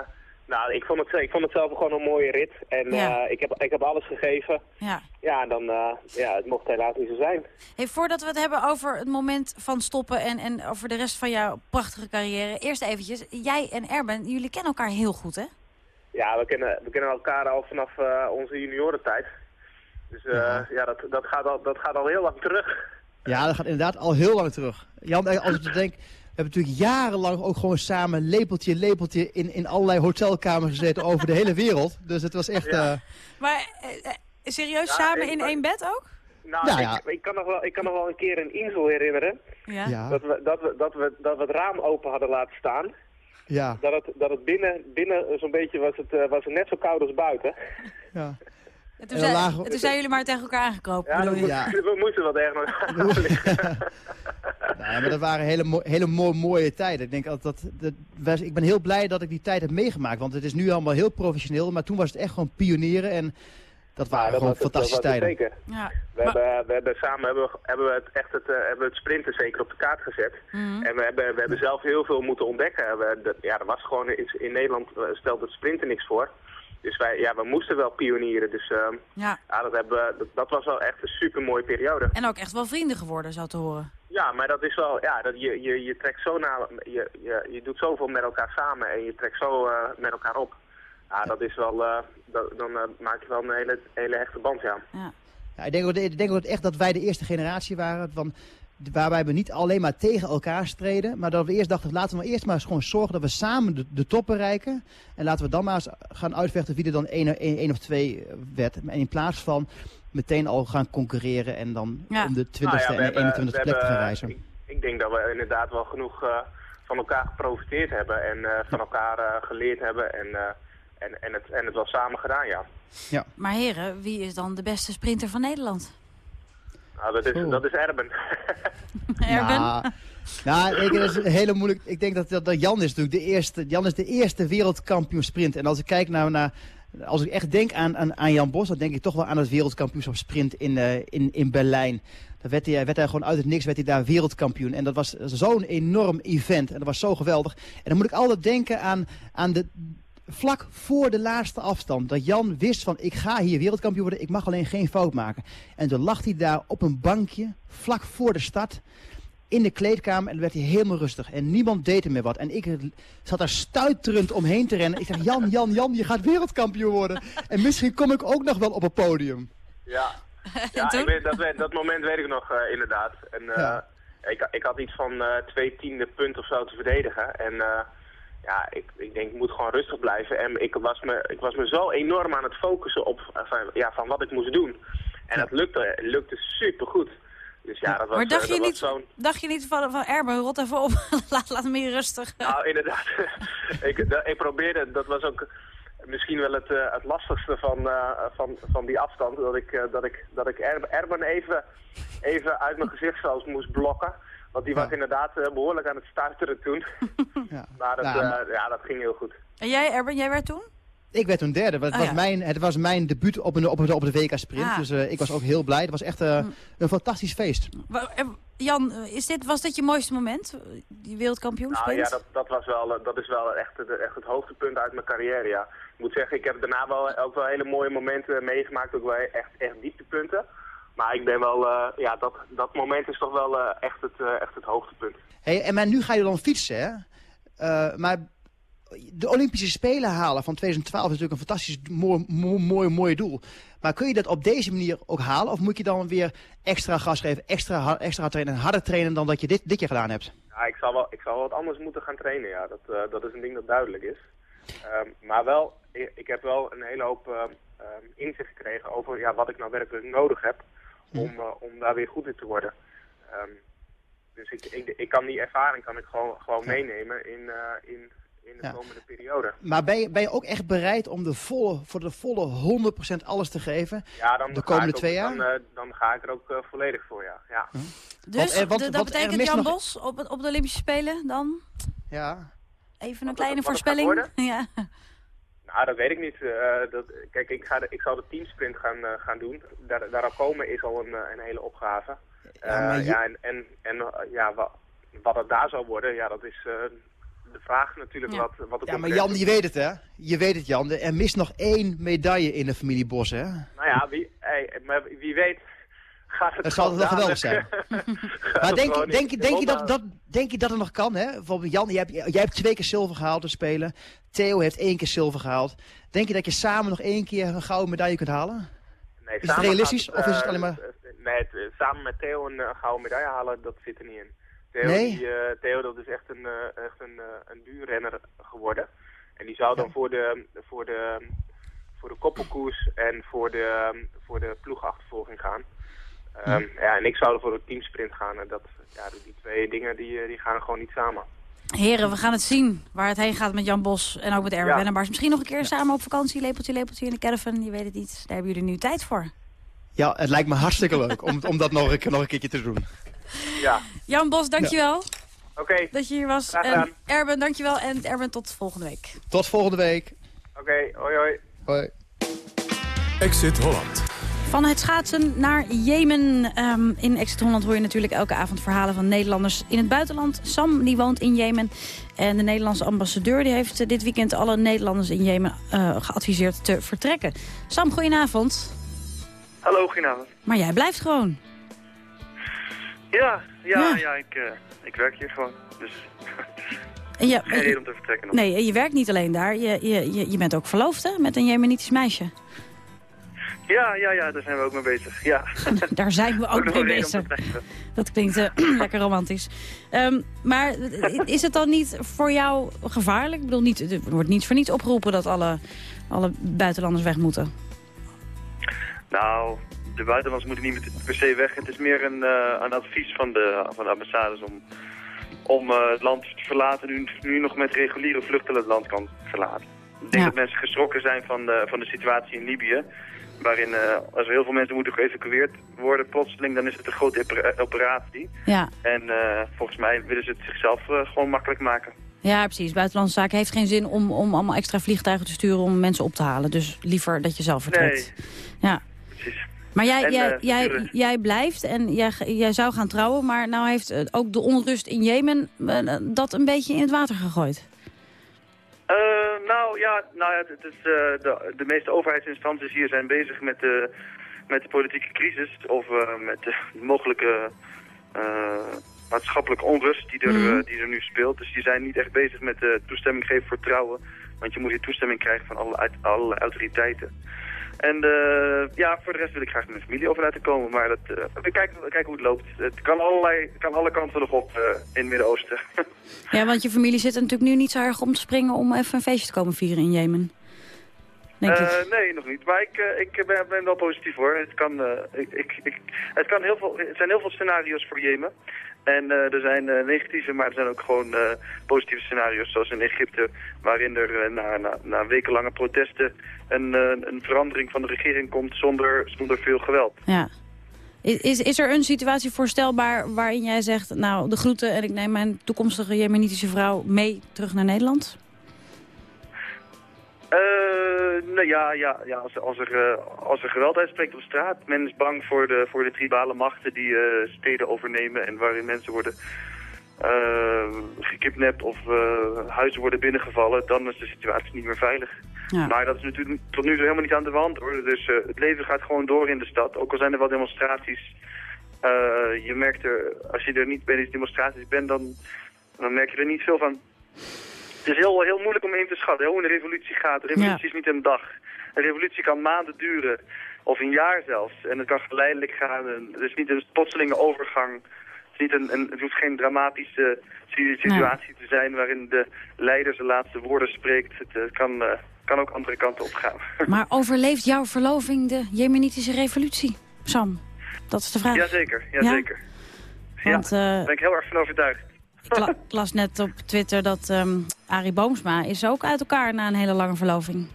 nou, ik vond, het, ik vond het zelf gewoon een mooie rit. En Ja. eh, ik, heb, ik heb alles gegeven. Ja. Ja, dan, eh, ja, het mocht helaas niet zo zijn. Hey, voordat we het hebben over het moment van stoppen en, en over de rest van jouw prachtige carrière. Eerst eventjes, jij en Erben, jullie kennen elkaar heel goed, hè? Ja, we kennen, we kennen elkaar al vanaf eh, onze juniorentijd. Dus eh, ja, dat, dat, gaat al, dat gaat al heel lang terug. Ja, dat gaat inderdaad al heel lang terug. Jan, als ik er denk, we hebben natuurlijk jarenlang ook gewoon samen lepeltje, lepeltje in, in allerlei hotelkamers gezeten over de hele wereld. Dus het was echt... eh, Maar eh, eh, serieus, Ja, samen ik- in één bed ook? Nou, Nou ik, ja. ik, kan nog wel, ik kan nog wel een keer een Insel herinneren. Ja. Ja. Dat, we, dat, we, dat, we, dat we het raam open hadden laten staan. ja, Dat het, dat het binnen, binnen zo'n beetje was het, eh, was het net zo koud als buiten. ja. En toen, En dan zei- lagen we- en toen zijn jullie maar tegen elkaar aangekropen, Ja, je? Ja. [laughs] we moesten wel ergens [laughs] liggen. [laughs] Nee, maar dat waren hele, hele mo- mooie tijden. Ik, denk dat, dat, dat, wij- ik ben heel blij dat ik die tijd heb meegemaakt. Want het is nu allemaal heel professioneel. Maar toen was het echt gewoon pionieren. En dat waren dat gewoon was fantastische dat was tijden. zeker. Ja. We, hebben, we hebben samen hebben, we- hebben we het echt het, eh, hebben we het sprinten zeker op de kaart gezet. Mhm. En we hebben, we hebben zelf heel veel moeten ontdekken. We, dat, ja, er was gewoon in, in Nederland eh, stelt het sprinten niks voor. Dus wij, ja, we moesten wel pionieren. Dus ehm, Ja. ja, dat, hebben, dat, dat was wel echt een super mooie periode. En ook echt wel vrienden geworden, zo te horen. Ja, maar dat is wel, ja, dat je, je, je trekt zo na, je, je, je doet zoveel met elkaar samen en je trekt zo eh, met elkaar op. Ja, dat is wel, eh, dat, dan eh, maak je wel een hele, hele hechte band, ja. Ja, ik, denk ook, ik denk ook echt dat wij de eerste generatie waren. Van, waarbij we niet alleen maar tegen elkaar streden, maar dat we eerst dachten, laten we eerst maar eens gewoon zorgen dat we samen de, de top bereiken. En laten we dan maar eens gaan uitvechten wie er dan één, één, één of twee werd. En in plaats van meteen al gaan concurreren en dan Ja. om de 20ste Nou ja, en hebben- 21ste we plek te gaan reizen. Ik, ik denk dat we inderdaad wel genoeg eh, van elkaar geprofiteerd hebben en eh, van elkaar eh, geleerd hebben en, eh, en, en, het, en het wel samen gedaan, ja. Ja. Maar heren, wie is dan de beste sprinter van Nederland? Nou, dat, is, dat is Erben. [laughs] Erben? Nou, nou, ik, dat is een hele moeilijk. Ik denk dat, dat, dat Jan is natuurlijk de eerste. Jan is de eerste wereldkampioen sprint. En als ik kijk naar, naar als ik echt denk aan, aan, aan Jan Bos, dan denk ik toch wel aan het wereldkampioenschap sprint in, eh, in, in Berlijn. Daar werd hij, werd hij gewoon uit het niks werd hij daar wereldkampioen. En dat was zo'n enorm event. En dat was zo geweldig. En dan moet ik altijd denken aan, aan de, vlak voor de laatste afstand. Dat Jan wist van ik ga hier wereldkampioen worden. Ik mag alleen geen fout maken. En toen lag hij daar op een bankje vlak voor de start in de kleedkamer en dan werd hij helemaal rustig. En niemand deed er meer wat. En ik zat daar stuiterend omheen te rennen. Ik zeg, Jan, Jan, Jan, je gaat wereldkampioen worden. En misschien kom ik ook nog wel op het podium. Ja, [laughs] ja ik weet, dat, weet- dat moment weet ik nog eh, inderdaad. En, eh, Ja. ik, ik had iets van eh, twee tiende punt of zo te verdedigen. En eh, ja, ik, ik denk ik moet gewoon rustig blijven. En ik was me, ik was me zo enorm aan het focussen op eh, van, ja, van wat ik moest doen. En dat lukte, lukte supergoed. Dus ja, dat was, maar dacht eh, je, dat niet, was dacht je niet van, van Erben, rot even op, [laughs] laat, laat hem hier rustig. Nou, inderdaad. [laughs] ik, ik probeerde, dat was ook misschien wel het, eh, het lastigste van, van, van die afstand. Dat ik, eh, dat ik, dat ik Er- Erben even, even uit mijn gezichtsveld moest blokken. Want die was inderdaad eh, behoorlijk aan het stuiteren toen. [laughs] [laughs] maar, dat, Ja, eh, maar- ja, dat ging heel goed. En jij Erben, jij werd toen? Ik werd toen derde. Het, Oh, was, ja. mijn, het was mijn debuut op, een, op, een, op de WK-sprint. Ah. Dus eh, ik was ook heel blij. Het was echt eh, een fantastisch feest. Jan, is dit, was dit je mooiste moment? Die wereldkampioen Nou sprint? ja, dat, dat, was wel, dat is wel echt, het- echt het hoogtepunt uit mijn carrière, ja. Ik moet zeggen, ik heb daarna wel ook wel hele mooie momenten meegemaakt, ook wel echt, echt dieptepunten. Maar ik ben wel, eh, ja, dat, dat moment is toch wel eh, echt, het, eh, echt het hoogtepunt. Hey, en maar nu ga je dan fietsen, hè? Maar de Olympische Spelen halen van 2012 is natuurlijk een fantastisch mooi, mooi, mooi, mooi doel. Maar kun je dat op deze manier ook halen? Of moet je dan weer extra gas geven, extra, extra trainen en harder trainen dan dat je dit, dit jaar gedaan hebt? Ja, ik zal wel, ik zal wel wat anders moeten gaan trainen, ja. Dat, dat is een ding dat duidelijk is. Ehm, maar wel, ik, ik heb wel een hele hoop ehm, ehm, inzicht gekregen over ja, wat ik nou werkelijk nodig heb om, eh, om daar weer goed in te worden. Ehm, dus ik, ik, ik kan die ervaring kan ik gewoon, gewoon meenemen in, eh, in, in de Ja. komende periode. Maar ben je, ben je ook echt bereid om de volle, voor de volle 100% alles te geven Ja, dan de ga komende twee jaar? Dan, eh, dan ga ik er ook volledig voor, ja. ja. Dus Want, dat want er betekent Jan nog- Bos op, het- op de Olympische Spelen dan? Ja. Even een Wat- kleine wat voorspelling. [laughs] Ja. Nou, dat weet ik niet. Eh, dat, kijk, ik, ga de, ik zal de teamsprint gaan, eh, gaan doen. Daar, daar al komen is al een, eh, een hele opgave. Ja, Eh, je- ja, en, en, en ja, wat, wat het daar zal worden, ja, dat is eh, de vraag natuurlijk wat, wat de Ja, maar Jan, je weet het hè? Je weet het Jan, er mist nog één medaille in de familie Bos hè? Nou ja, wie, hey, maar wie weet gaat het Het zal wel geweldig [laughs] gaat Maar denk, denk, denk, je dat, dat, denk je dat het nog kan hè? Bijvoorbeeld Jan, jij hebt, jij hebt twee keer zilver gehaald te spelen. Theo heeft één keer zilver gehaald. Denk je dat je samen nog één keer een gouden medaille kunt halen? Nee, Is het realistisch, gaat of is het eh, alleen maar- Nee, het, samen met Theo een eh, gouden medaille halen, dat zit er niet in. Theo, Nee? die, eh, Theo dat is echt een, echt een, een duurrenner geworden. En die zou dan voor, de, voor, de, voor de koppelkoers en voor de, voor de ploegachtervolging gaan. Ehm, ja, en ik zou er voor de teamsprint gaan. En dat, ja, die twee dingen die, eh, die gaan gewoon niet samen. Heren, we gaan het zien waar het heen gaat met Jan Bos en ook met Erwin Ja. Misschien nog een keer samen op vakantie, lepeltje, lepeltje in de caravan. Je weet het niet. Daar hebben jullie nu tijd voor. Ja, het lijkt me hartstikke leuk om, om dat nog een, keer- nog een keertje te doen. Ja, Jan Bos, dankjewel oké. dat je hier was. En. Erben, dankjewel. En Erben, tot volgende week. Tot volgende week. Oké, hoi hoi. Hoi. Exit Holland. Van het schaatsen naar Jemen. Ehm, in Exit Holland hoor je natuurlijk elke avond verhalen van Nederlanders in het buitenland. Sam die woont in Jemen. En de Nederlandse ambassadeur die heeft eh, dit weekend alle Nederlanders in Jemen eh, geadviseerd te vertrekken. Sam, goedenavond. Hallo, goedenavond. Maar jij blijft gewoon. Ja, ja, Ja. ja, ik, eh, ik werk hier gewoon. Dus [laughs] En je, geen reden om te vertrekken nog. nee, je werkt niet alleen daar. Je, je, je, je bent ook verloofd hè, met een Jemenitisch meisje. Ja, ja, ja, daar zijn we ook mee bezig. Ja. [laughs] Daar zijn we ook mee bezig. Dat klinkt eh, [clears throat] lekker romantisch. Ehm, maar is het dan niet voor jou gevaarlijk? Ik bedoel, niet, er wordt niet voor niets opgeroepen dat alle, alle buitenlanders weg moeten. Nou, de buitenlanders moeten niet per se weg. Het is meer een, eh, een advies van de, van de ambassades om, om eh, het land te verlaten. Nu, nu nog met reguliere vluchten het land kan verlaten. Ik denk dat mensen geschrokken zijn van de, van de situatie in Libië. Waarin eh, als er heel veel mensen moeten geëvacueerd worden plotseling, dan is het een grote opera- operatie. Ja. En eh, volgens mij willen ze het zichzelf eh, gewoon makkelijk maken. Ja, precies. Buitenlandse zaken heeft geen zin om, om allemaal extra vliegtuigen te sturen om mensen op te halen. Dus liever dat je zelf vertrekt. Ja. Precies. Maar jij, En, jij, eh, jij, jij blijft en jij, jij zou gaan trouwen, maar nou heeft eh, ook de onrust in Jemen eh, dat een beetje in het water gegooid. Eh, nou ja, nou ja het is, eh, de, de meeste overheidsinstanties hier zijn bezig met de, met de politieke crisis of eh, met de [laughs] mogelijke maatschappelijke onrust die er, Mhm. die er nu speelt. Dus die zijn niet echt bezig met toestemming geven voor trouwen, want je moet hier toestemming krijgen van alle, uit- alle autoriteiten. En eh, ja, voor de rest wil ik graag met mijn familie over laten komen, maar dat, eh, we, kijken, kijken hoe het loopt. Het kan, allerlei, kan alle kanten nog op eh, in het Midden-Oosten. [laughs] Ja, want je familie zit er natuurlijk nu niet zo erg om te springen om even een feestje te komen vieren in Jemen. Denk ik. Eh, nee, nog niet. Maar ik, eh, ik ben, ben wel positief hoor. Het, kan, eh, ik, ik, het, kan heel veel, zijn heel veel scenario's voor Jemen. En er zijn negatieve, maar er zijn ook gewoon positieve scenario's. Zoals in Egypte, waarin er na, na, na wekenlange protesten een, een verandering van de regering komt zonder, zonder veel geweld. Ja. Is, is, is er een situatie voorstelbaar waarin jij zegt... nou, de groeten en ik neem mijn toekomstige jemenitische vrouw mee terug naar Nederland? Eh, nou ja, ja, ja als, als, er, eh, als er geweld uitspreekt op straat, men is bang voor de, voor de tribale machten die eh, steden overnemen en waarin mensen worden eh, gekidnapt of huizen worden binnengevallen, dan is de situatie niet meer veilig. Ja. Maar dat is natuurlijk tot nu toe helemaal niet aan de hand hoor. Dus het leven gaat gewoon door in de stad, ook al zijn er wel demonstraties. Je merkt er, als je er niet bij deze demonstraties bent, dan, dan merk je er niet veel van. Het is heel, heel moeilijk om in te schatten hoe een revolutie gaat. Een revolutie is niet een dag. Een revolutie kan maanden duren, of een jaar zelfs. En het kan geleidelijk gaan. Het is niet een plotselinge overgang. Het, is niet een, een, het hoeft geen dramatische si- situatie te zijn waarin de leider zijn laatste woorden spreekt. Het eh, kan, eh, kan ook andere kanten op gaan. [laughs] Maar overleeft jouw verloving de jemenitische revolutie, Sam? Dat is de vraag. Jazeker, Ja? jazeker. Want, ja, eh, daar ben ik heel erg van overtuigd. Ik la- ik las net op Twitter dat ehm Arie Boomsma is ook uit elkaar na een hele lange verloving.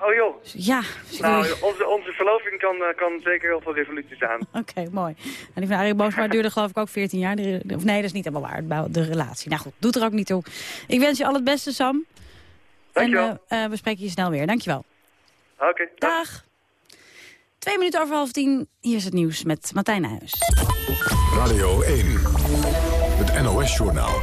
Oh joh. Ja, Nou, onze, onze verloving kan, eh, kan zeker heel veel revoluties aan. Oké, mooi. En die van Arie Boomsma [laughs] duurde geloof ik ook 14 jaar. De- Of nee, dat is niet helemaal waar, de- relatie. Nou goed, doet er ook niet toe. Ik wens je al het beste, Sam. Dankjewel. En eh, eh, we spreken je snel weer. Dankjewel. Oké. Dag. Twee minuten over half tien. Hier is het nieuws met Martijn Nijhuis. Radio 1, het NOS-journaal.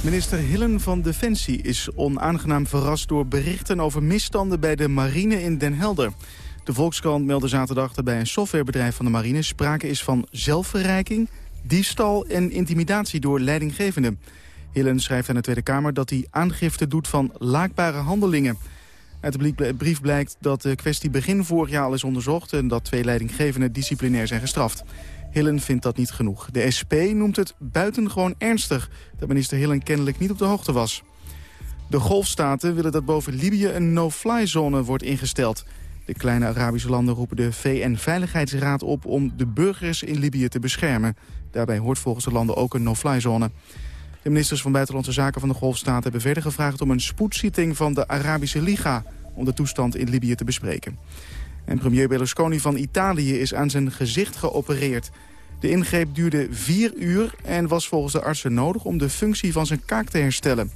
Minister Hillen van Defensie is onaangenaam verrast door berichten over misstanden bij de marine in Den Helder. De Volkskrant meldde zaterdag dat bij een softwarebedrijf van de marine sprake is van zelfverrijking, diefstal en intimidatie door leidinggevenden. Hillen schrijft aan de Tweede Kamer dat hij aangifte doet van laakbare handelingen. Uit de brief blijkt dat de kwestie begin vorig jaar al is onderzocht... en dat twee leidinggevenden disciplinair zijn gestraft. Hillen vindt dat niet genoeg. De SP noemt het buitengewoon ernstig... dat minister Hillen kennelijk niet op de hoogte was. De golfstaten willen dat boven Libië een no-fly-zone wordt ingesteld. De kleine Arabische landen roepen de VN-veiligheidsraad op... om de burgers in Libië te beschermen. Daarbij hoort volgens de landen ook een no-fly-zone. De ministers van Buitenlandse Zaken van de Golfstaten hebben verder gevraagd om een spoedzitting van de Arabische Liga om de toestand in Libië te bespreken. En premier Berlusconi van Italië is aan zijn gezicht geopereerd. De ingreep duurde vier uur en was volgens de artsen nodig om de functie van zijn kaak te herstellen.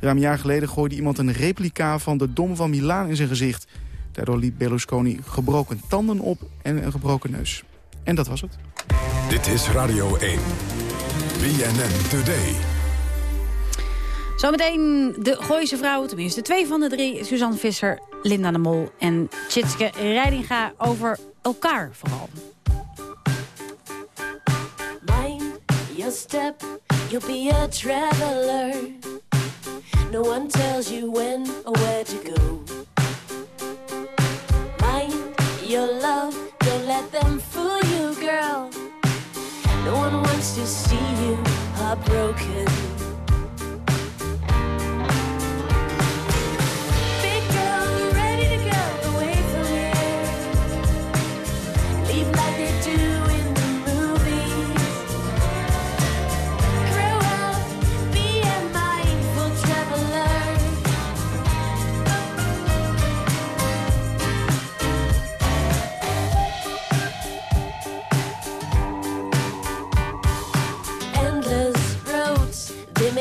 Ruim een jaar geleden gooide iemand een replica van de Dom van Milaan in zijn gezicht. Daardoor liep Berlusconi gebroken tanden op en een gebroken neus. En dat was het. Dit is Radio 1. BNN Today. Zometeen de Gooise vrouwen, tenminste twee van de drie. Suzanne Visser, Linda de Mol en Tjitske Reidinga over elkaar vooral. Mind your step, you'll be a traveler. No one tells you when or where to go. Mind let them fool you, girl. No one wants to see you heartbroken.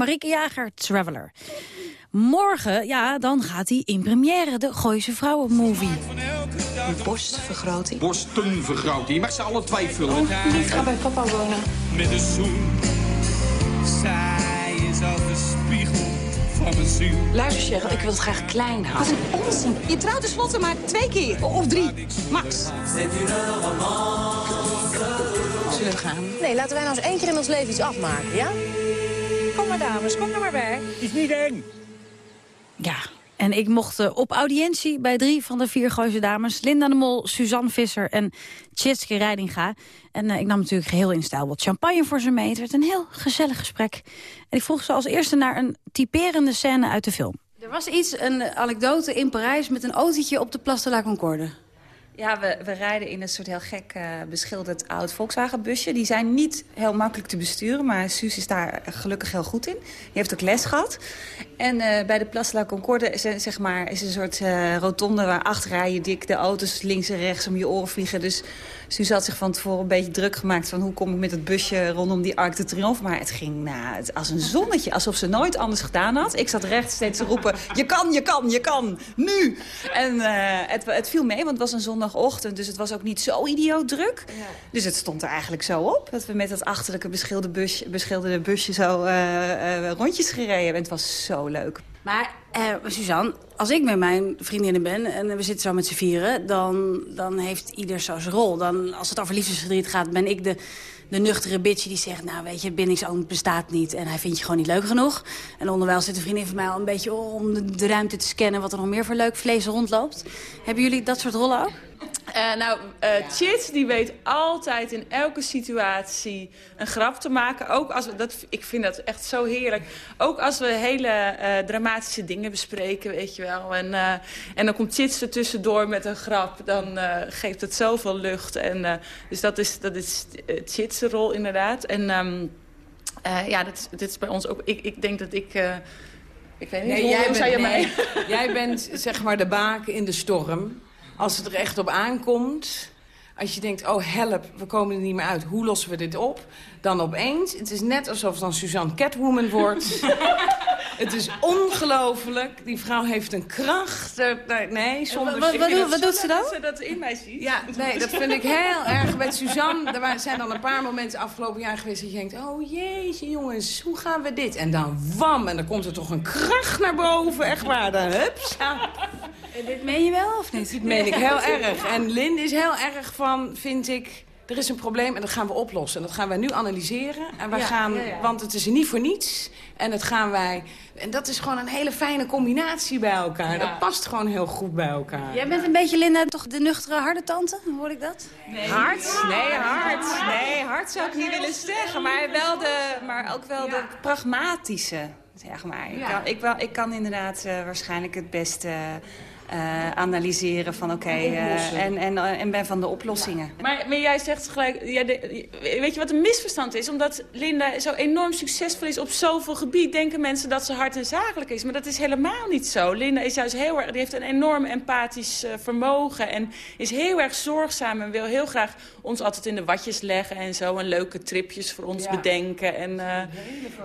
Marieke Jager, Traveler. Morgen, ja, dan gaat hij in première, de Gooise Vrouwenmovie. Borstvergroting. Borstenvergroting. Je mag ze alle twee vullen. Ik ga bij papa wonen. Met een zoen. Zij is als de spiegel van mijn ziel. Luister, Cheryl, ik wil het graag klein houden. Wat een onzin. Je trouwt tenslotte maar twee keer. Of drie. Max. Zullen we gaan? Nee, laten wij nou eens één keer in ons leven iets afmaken, ja? Kom maar, dames, kom er maar bij. Is niet eng. Ja, en ik mocht eh, op audiëntie bij drie van de vier Gooise dames. Linda de Mol, Suzanne Visser en Tjitske Reidinga. En eh, ik nam natuurlijk geheel in stijl wat champagne voor ze mee. Het werd een heel gezellig gesprek. En ik vroeg ze als eerste naar een typerende scène uit de film. Er was iets, een anekdote in Parijs met een autootje op de Place de la Concorde. Ja, we, we rijden in een soort heel gek eh, beschilderd oud Volkswagen-busje. Die zijn niet heel makkelijk te besturen, maar Suus is daar gelukkig heel goed in. Die heeft ook les gehad. En eh, bij de Place la Concorde is, zeg maar, is een soort eh, rotonde waar acht rijen dik de auto's links en rechts om je oren vliegen. Dus Suus had zich van tevoren een beetje druk gemaakt van hoe kom ik met het busje rondom die Arc de Triomphe. Maar het ging nou, het, als een zonnetje, alsof ze nooit anders gedaan had. Ik zat rechts steeds te roepen, je kan, je kan, je kan, nu! En het, het viel mee, want het was een zondagochtend, dus het was ook niet zo idioot druk. Dus het stond er eigenlijk zo op, dat we met dat achterlijke beschilderde busje, beschilderde busje zo eh, eh, rondjes gereden hebben. En het was zo leuk. Maar, eh, Suzanne, als ik met mijn vriendinnen ben en we zitten zo met z'n vieren... Dan, dan heeft ieder zo zijn rol. Dan, als het over liefdesverdriet gaat, ben ik de, de nuchtere bitch die zegt... nou, weet je, bindingsoom bestaat niet en hij vindt je gewoon niet leuk genoeg. En onderwijl zit een vriendin van mij al een beetje om de, de ruimte te scannen... wat er nog meer voor leuk vlees rondloopt. Hebben jullie dat soort rollen ook? Eh, nou, eh Chit die weet altijd in elke situatie een grap te maken. Ook als we, dat, ik vind dat echt zo heerlijk. Ook als we hele eh, dramatische dingen bespreken, weet je wel. En, eh, en dan komt Chit er tussendoor met een grap. Dan eh, geeft het zoveel lucht. En, eh, dus dat is, dat is Chit's rol inderdaad. En... ehm, Eh, ja, dit, dit is bij ons ook... Ik, ik denk dat ik... eh, ik weet niet, Nee, hoe, jij hoe zou je bent, mij... jij bent zeg maar de baken in de storm. Als het er echt op aankomt, als je denkt, oh help, we komen er niet meer uit. Hoe lossen we dit op? Dan opeens, het is net alsof dan Suzanne Catwoman wordt. [laughs] het is ongelooflijk. Die vrouw heeft een kracht. Eh, nee, zonder... Wat- wat wat doet ze dan? Dat ze dat in mij ziet. ja, nee, dat vind ik heel erg. Met Suzanne, er waren- zijn dan een paar momenten afgelopen jaar geweest... dat je denkt, oh jeetje jongens, hoe gaan we dit? En dan wam, en dan komt er toch een kracht naar boven. Echt waar, dan hups. En dit meen je wel of niet? Dit meen ik heel erg. En Lin is heel erg van, vind ik... Er is een probleem en dat gaan we oplossen. En dat gaan wij nu analyseren. En wij Ja, gaan, ja, ja. Want het is er niet voor niets. En dat gaan wij... En dat is gewoon een hele fijne combinatie bij elkaar. Ja. Dat past gewoon heel goed bij elkaar. Jij bent een beetje, Linda, toch de nuchtere harde tante? Hoor ik dat? Hard? Nee, hard. Nee, hard zou ik niet willen zeggen. Maar, wel de, maar ook wel de pragmatische, zeg maar. Ik, kan, ik, wel, ik kan inderdaad eh, waarschijnlijk het beste eh, analyseren van oké... eh, en, en, eh, en ben van de oplossingen. Maar, maar jij zegt gelijk... Ja, de- weet je wat een misverstand is? Omdat Linda zo enorm succesvol is op zoveel gebied... denken mensen dat ze hard en zakelijk is. Maar dat is helemaal niet zo. Linda is juist heel erg... Die heeft een enorm empathisch vermogen... en is heel erg zorgzaam en wil heel graag ons altijd in de watjes leggen en zo. En leuke tripjes voor ons Ja. bedenken. En, eh,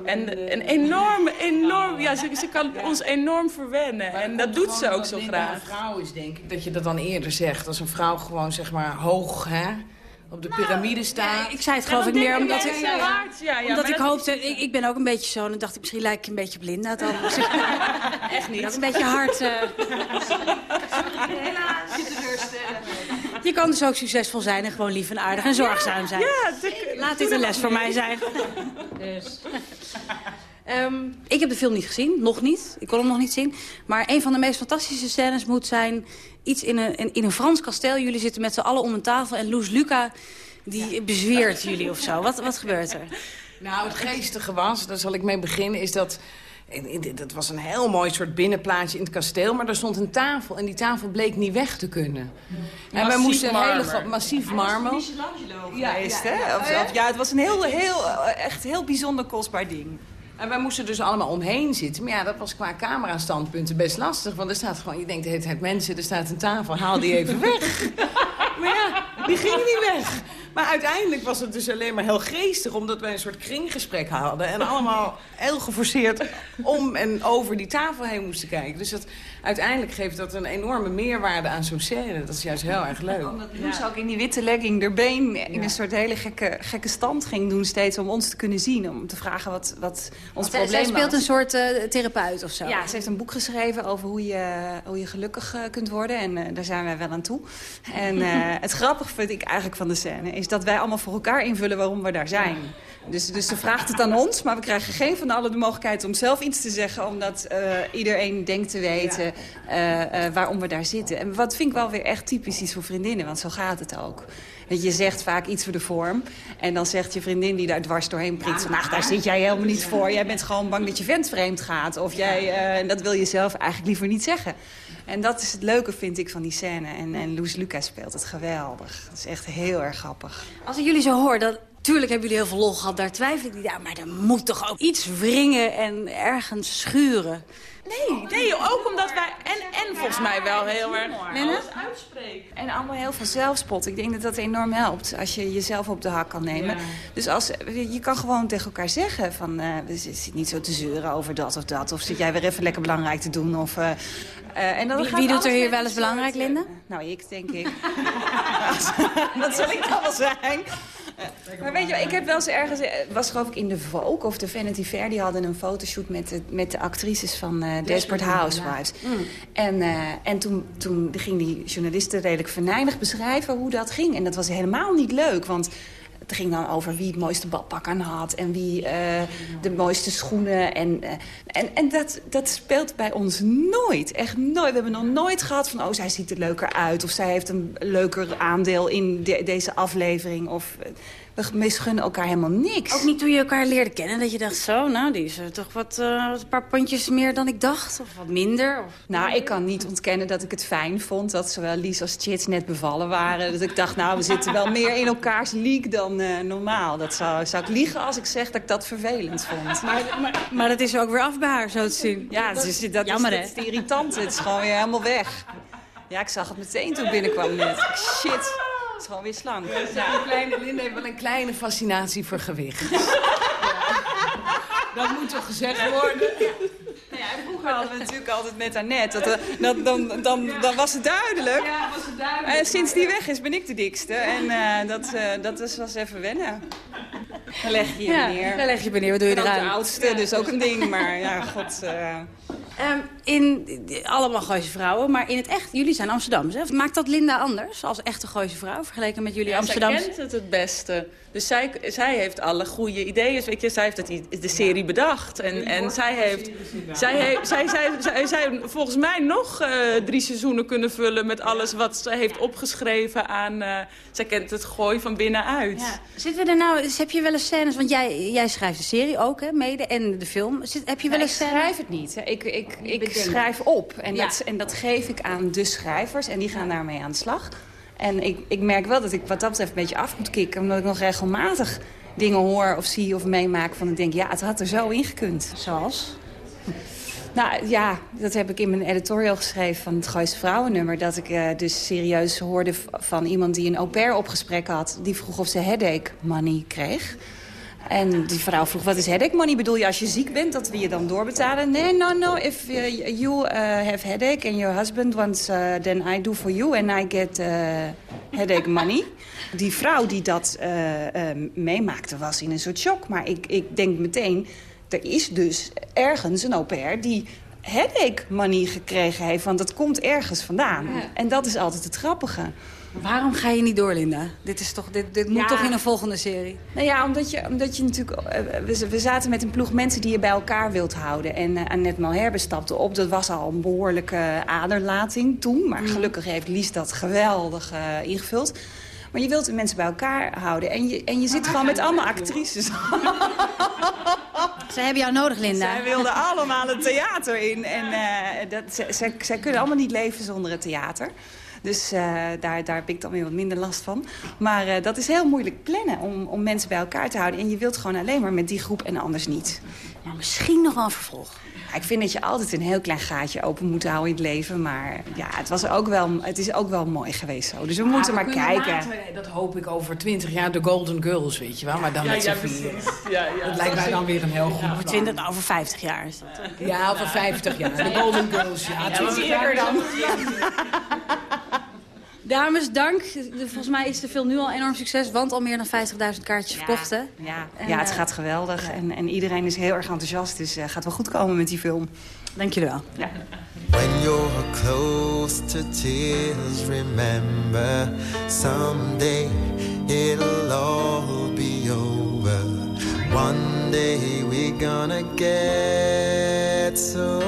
en een enorm, enorm... Ja, ze, ze kan ons enorm verwennen. En dat doet ze ook zo graag. Een vrouw is denk ik dat je dat dan eerder zegt. Als een vrouw gewoon zeg maar hoog hè, op de piramide staat. Ik zei het geloof ik meer omdat ik... Ja, ja, omdat ik dat hoopte... Ik, ik ben ook een beetje zo. En dan dacht ik, misschien lijk ik een beetje op Linda. Dan. [laughs] [laughs] Echt niet. Dat is een beetje hard. eh. Helaas, je kan dus ook succesvol zijn en gewoon lief en aardig en zorgzaam zijn. Ja, Laat dit een les voor mij zijn. [laughs] Dus. Ehm, ik heb de film niet gezien, nog niet. Ik kon hem nog niet zien. Maar een van de meest fantastische scènes moet zijn... iets in een, in, een Frans kasteel. Jullie zitten met z'n allen om een tafel en Loes Luca... die bezweert jullie of zo. Wat, wat gebeurt er? [laughs] Nou, het geestige was, daar zal ik mee beginnen, is dat... Dat was een heel mooi soort binnenplaatje in het kasteel, maar er stond een tafel. En die tafel bleek niet weg te kunnen. en wij Massief moesten een hele marmer. massief marmer. Ja, geweest, hè? Of, of, ja, het was een heel, heel, echt heel bijzonder kostbaar ding. En wij moesten dus allemaal omheen zitten. Maar ja, dat was qua camerastandpunten best lastig. Want er staat gewoon, je denkt de hele tijd, mensen, er staat een tafel, haal die even weg. [laughs] maar ja, die ging niet weg. Maar uiteindelijk was het dus alleen maar heel geestig... omdat wij een soort kringgesprek hadden... en allemaal heel geforceerd om en over die tafel heen moesten kijken. Dus dat, uiteindelijk geeft dat een enorme meerwaarde aan zo'n scène. Dat is juist heel erg leuk. Omdat Loes ook in die witte legging haar been in een soort hele gekke, gekke stand ging doen steeds... om ons te kunnen zien, om te vragen wat, wat ons Zij, probleem zij speelt was. een soort eh, therapeut of zo. Ja, ze heeft een boek geschreven over hoe je, hoe je gelukkig eh, kunt worden. En eh, daar zijn wij wel aan toe. En eh, [laughs] het grappige vind ik eigenlijk van de scène... is dat wij allemaal voor elkaar invullen waarom we daar zijn. Dus, dus ze vraagt het aan ons, maar we krijgen geen van allen de mogelijkheid om zelf iets te zeggen. Omdat eh, iedereen denkt te weten eh, eh, waarom we daar zitten. En wat vind ik wel weer echt typisch iets voor vriendinnen, want zo gaat het ook. Dat je zegt vaak iets voor de vorm. En dan zegt je vriendin die daar dwars doorheen prikt... van, nou, daar zit jij helemaal niet voor. Jij bent gewoon bang dat je vent vreemd gaat. Of jij, eh, en dat wil je zelf eigenlijk liever niet zeggen. En dat is het leuke, vind ik, van die scène. En, en Loes Lucas speelt het geweldig. Dat is echt heel erg grappig. Als ik jullie zo hoor, dan... Tuurlijk hebben jullie heel veel lol gehad, daar twijfel ik niet aan. Maar er moet toch ook iets wringen en ergens schuren. Nee, nee, ook omdat wij... En, en volgens mij wel heel erg... Uitspreken. En allemaal heel veel zelfspot. Ik denk dat dat enorm helpt als je jezelf op de hak kan nemen. Ja. Dus als, je kan gewoon tegen elkaar zeggen van... eh we zit niet zo te zeuren over dat of dat. Of zit jij weer even lekker belangrijk te doen. Of, eh, eh, en dan Wie, doet er hier wel eens belangrijk, Linda? Nou, ik denk ik. [laughs] [laughs] dat zal ik dan wel zijn. Maar weet je, wel, ik heb wel eens ergens... eh, was geloof ik in de Vogue of de Vanity Fair... die hadden een fotoshoot met de, met de actrices van eh Desperate Housewives. En, eh, en toen, toen ging die journaliste redelijk venijnig beschrijven hoe dat ging. En dat was helemaal niet leuk, want... Het ging dan over wie het mooiste badpak aan had... en wie de mooiste schoenen. En, en, en dat, dat speelt bij ons nooit. Echt nooit. We hebben nog nooit gehad van... oh, zij ziet er leuker uit... of zij heeft een leuker aandeel in de- deze aflevering. Of, we misgunnen elkaar helemaal niks. Ook niet toen je elkaar leerde kennen, dat je dacht... zo, nou, die is eh, toch wat, eh, wat een paar pondjes meer dan ik dacht? Of wat minder? Of... Nou, ik kan niet ontkennen dat ik het fijn vond... dat zowel Lies als Chits net bevallen waren. Dat ik dacht, nou, we zitten wel meer in elkaars league dan eh, normaal. Dat zou, zou ik liegen als ik zeg dat ik dat vervelend vond. Maar, maar, maar dat is ook weer af bij haar, zo te zien. Ja, dat is, dat Jammer, is, dat is irritant. Het is gewoon weer helemaal weg. Ja, ik zag het meteen toen ik binnenkwam net. Shit, het is gewoon weer slank. Ja, een kleine Linda heeft wel een kleine fascinatie voor gewicht. Dat moet toch gezegd worden? Nou ja, vroeger hadden we natuurlijk altijd met Annette. Dat, eh, dat, dan, dan, dan was het duidelijk. Ja, was het duidelijk. En sinds die weg is, ben ik de dikste. En eh, dat, eh, dat is, was even wennen. Dan leg je je Ja, neer. dan leg je meneer, wat doe je Ik ben ook eraan? de oudste, dus ook een ding. Maar ja, god... eh, Ehm, in, allemaal Gooise vrouwen, maar in het echt, jullie zijn Amsterdamse. Maakt dat Linda anders als echte Gooise vrouw vergeleken met jullie Ja, zij Amsterdamse? kent het het beste. Dus zij, zij heeft alle goede ideeën. Weet je, zij heeft het, de serie bedacht. En, en zij heeft, zij, heeft zij, zij, zij, zij volgens mij nog eh, drie seizoenen kunnen vullen... met alles wat ze heeft opgeschreven aan... eh, zij kent het gooi van binnenuit. Ja. Zitten er nou, dus heb je wel eens scènes, want jij, jij schrijft de serie ook, hè, mede, en de film. Zit, heb je wel eens ik scènes? schrijf het niet. hè. Ik, ik, ik bedenkt. schrijf op. En, Ja. dat, en dat geef ik aan de schrijvers. En die gaan daarmee aan de slag. En ik, ik merk wel dat ik wat dat betreft een beetje af moet kicken. Omdat ik nog regelmatig dingen hoor of zie of meemaak. Van ik denk, ja, het had er zo ingekund. Zoals? Nou ja, dat heb ik in mijn editorial geschreven van het Gooise Vrouwennummer. Dat ik eh, dus serieus hoorde van iemand die een au pair op gesprek had. Die vroeg of ze headache money kreeg. En die vrouw vroeg, wat is headache money? Bedoel je als je ziek bent, dat we je dan doorbetalen? Nee, no, no. If uh, you uh, have headache and your husband wants, uh, then I do for you and I get headache money. [laughs] Die vrouw die dat meemaakte was in een soort shock. Maar ik, ik denk meteen, er is dus ergens een au pair die headache money gekregen heeft. Want dat komt ergens vandaan. Ja. En dat is altijd het grappige. Waarom ga je niet door, Linda? Dit, is toch, dit, dit moet Ja. toch in een volgende serie? Nou ja, omdat je, omdat je natuurlijk... eh, we, we zaten met een ploeg mensen die je bij elkaar wilt houden. En uh, Annette Malherbe stapte op. Dat was al een behoorlijke aderlating toen. Maar gelukkig heeft Lies dat geweldig uh, ingevuld. Maar je wilt de mensen bij elkaar houden. En je, en je zit gewoon met allemaal actrices. [laughs] Zij hebben jou nodig, Linda. Zij wilden allemaal het theater in. En uh, dat, zij, zij, zij kunnen allemaal niet leven zonder het theater. Dus uh, daar, daar heb ik dan weer wat minder last van. Maar uh, dat is heel moeilijk plannen om, om mensen bij elkaar te houden. En je wilt gewoon alleen maar met die groep en anders niet. Maar misschien nog wel een vervolg. Ja, ik vind dat je altijd een heel klein gaatje open moet houden in het leven. Maar ja, het, was ook wel, het is ook wel mooi geweest zo. Dus we Ja, moeten we maar kijken. later, dat hoop ik over 20 jaar de Golden Girls, weet je wel. Maar dan Ja, met ja, z'n vieren. Ja, ja. Dat lijkt mij dan weer een heel goed Over 20, nou, over 50 jaar is dat. Ja, over 50 jaar. De Golden Girls, ja. Ja, 20 wat jaar eerder dan. [laughs] Dames, dank. Volgens mij is de film nu al enorm succes, want al meer dan 50.000 kaartjes verkocht, hè? Ja, En, ja, het eh, gaat geweldig. En, en iedereen is heel erg enthousiast. Dus het gaat wel goed komen met die film. Dank jullie wel. Ja. When you're close to tears, remember someday it'll all be over. One day we're gonna get so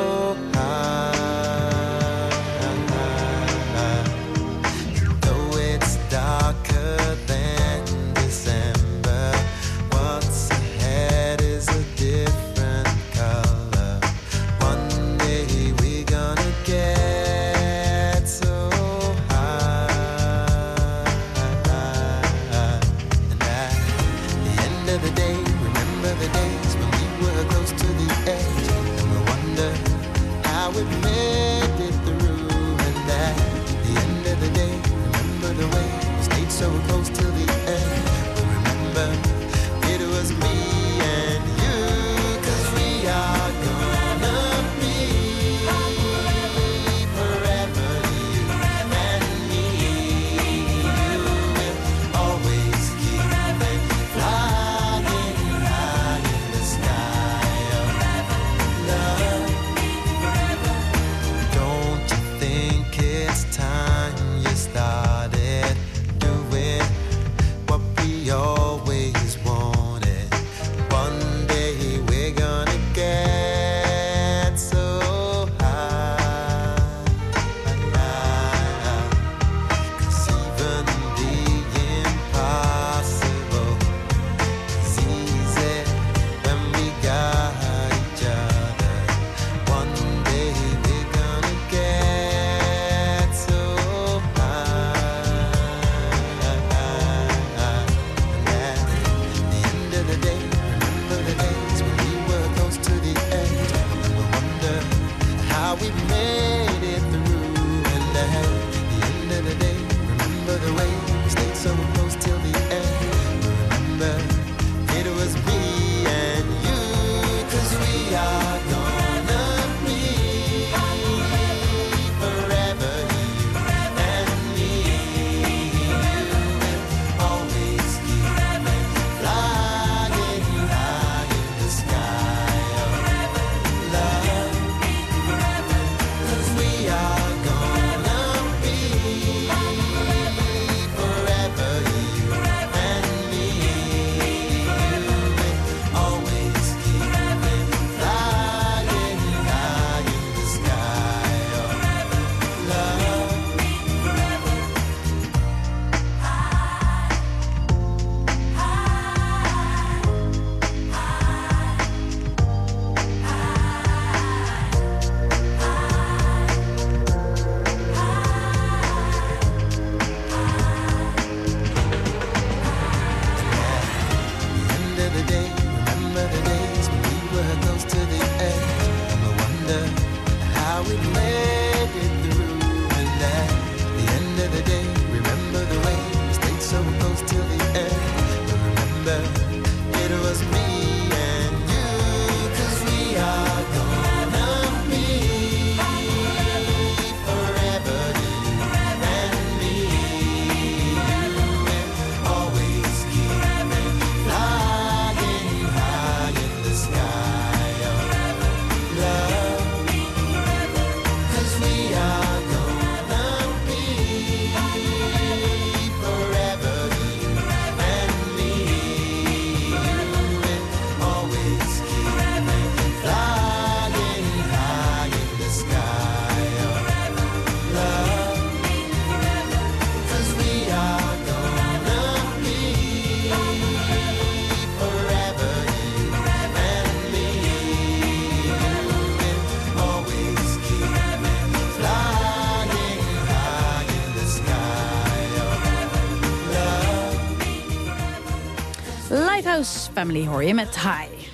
Family hoor je met High.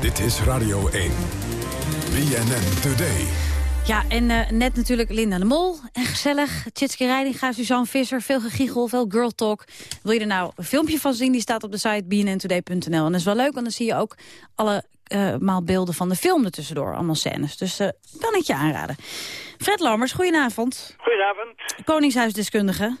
Dit is Radio 1. BNN Today. Ja, en eh, net natuurlijk Linda de Mol. En gezellig. Tjitske Reidinga, Suzanne Visser. Veel gegiegel, veel girl talk. Wil je er nou een filmpje van zien? Die staat op de site bnntoday.nl. En dat is wel leuk, want dan zie je ook alle eh, maal beelden van de film er tussendoor. Allemaal scènes. Dus eh kan ik je aanraden. Fred Lammers, goedenavond. Goedenavond. Koningshuisdeskundige.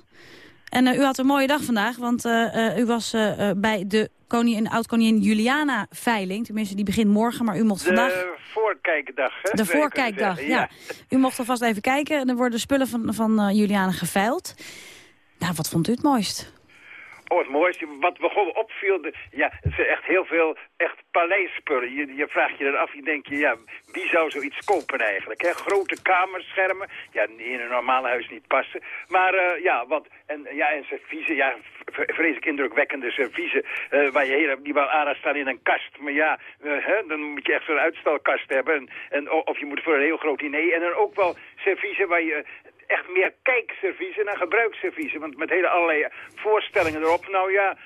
En eh, u had een mooie dag vandaag, want eh, eh, u was bij de koningin, oud-koningin Juliana-veiling. Tenminste, die begint morgen, maar u mocht vandaag... De voorkijkdag, hè? De voorkijkdag, ja. U mocht alvast even kijken en er worden spullen van, van Juliana geveild. Nou, wat vond u het mooist? Oh, het mooiste. Wat me gewoon opviel, de- ja, het zijn echt heel veel echt paleisspullen. Je, je vraagt je dan af, je denkt je, ja, wie zou zoiets kopen eigenlijk? Hè? Grote kamerschermen, ja, die in een normaal huis niet passen. Maar eh, ja, wat, en, ja, en serviezen, ja, vreselijk indrukwekkende serviezen, eh, waar je hele, die wel aan staan in een kast. Maar ja, eh, hè, dan moet je echt zo'n uitstalkast hebben. En, en, of je moet voor een heel groot diner. En dan ook wel serviezen waar je echt meer kijkserviezen dan gebruiksserviezen. Want met hele allerlei voorstellingen erop. Nou ja,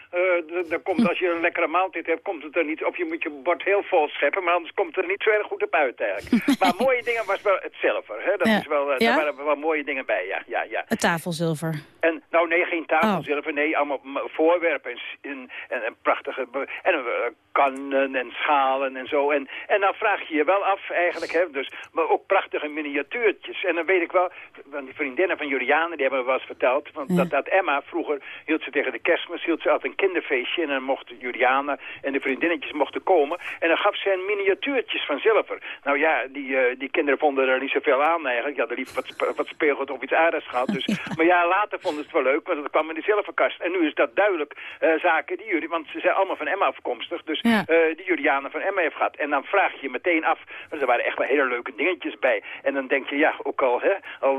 dan komt, als je een lekkere maaltijd hebt, komt het er niet... Of je moet je bord heel vol scheppen, maar anders komt het er niet zo erg goed op uit eigenlijk. [laughs] maar mooie dingen was wel het zilver. Hè? Dat Ja. is wel, eh, Ja? Daar waren wel mooie dingen bij, ja. ja, ja. Het tafelzilver. En nou nee, geen Oh. tafelzilver, nee, allemaal voorwerpen en, en, prachtige en eh, kannen en schalen en zo. En, en dan vraag je je wel af eigenlijk, hè, dus, maar ook prachtige miniatuurtjes. En dan weet ik wel, want die vriendinnen van Juliane, die hebben me wel eens verteld, want dat, dat Emma vroeger hield ze tegen de kerstmis, hield ze altijd een kinderfeestje en dan mochten Juliane en de vriendinnetjes mochten komen. En dan gaf ze hen miniatuurtjes van zilver. Nou ja, die, eh, die kinderen vonden er niet zoveel aan eigenlijk. Ja, hadden liever wat, wat speelgoed of iets aardigs gehad. Dus, [laughs] maar ja, later vonden ze het wel leuk, want dat kwam in de zilverkast. En nu is dat duidelijk eh, zaken die jullie, want ze zijn allemaal van Emma afkomstig. Dus Ja. eh, die Juliane van Emma heeft gehad. En dan vraag je je meteen af, want er waren echt wel hele leuke dingetjes bij. En dan denk je, ja, ook al, hè, al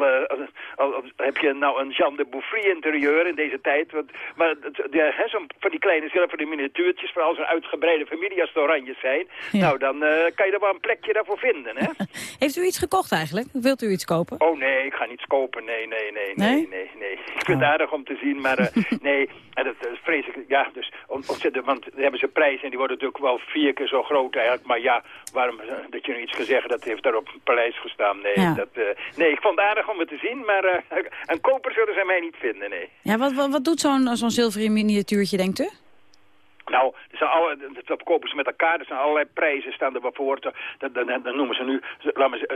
heb je nou een Jean de Bouffry interieur in deze tijd. Want, maar de, hè, van die kleine zilveren miniatuurtjes, vooral zo'n uitgebreide familie als oranjes zijn. Nou, dan eh, kan je er wel een plekje daarvoor vinden, hè? [laughs] Heeft u iets gekocht eigenlijk? Wilt u iets kopen? Oh nee, ik ga niets kopen. Nee, nee, nee, nee, Nee? nee, nee. Ik vind het aardig om te zien, maar eh, [laughs] nee. En dat, is vreselijk. Ja, dus on- ontzettend, want dan hebben ze prijzen en die worden natuurlijk wel vier keer zo groot eigenlijk. Maar ja, waarom eh, dat je nu iets kan zeggen, dat heeft daar op het paleis gestaan. Nee, Ja. dat, nee, ik vond het aardig om het te zien, maar eh, [laughs] een koper zullen ze mij niet vinden, nee. Ja, wat, wat, wat doet zo'n zo'n zilveren miniatuurtje, denkt u? Nou, dat kopen ze met elkaar. Er zijn allerlei prijzen staan er voor. Dat, dat, dat, dat noemen ze nu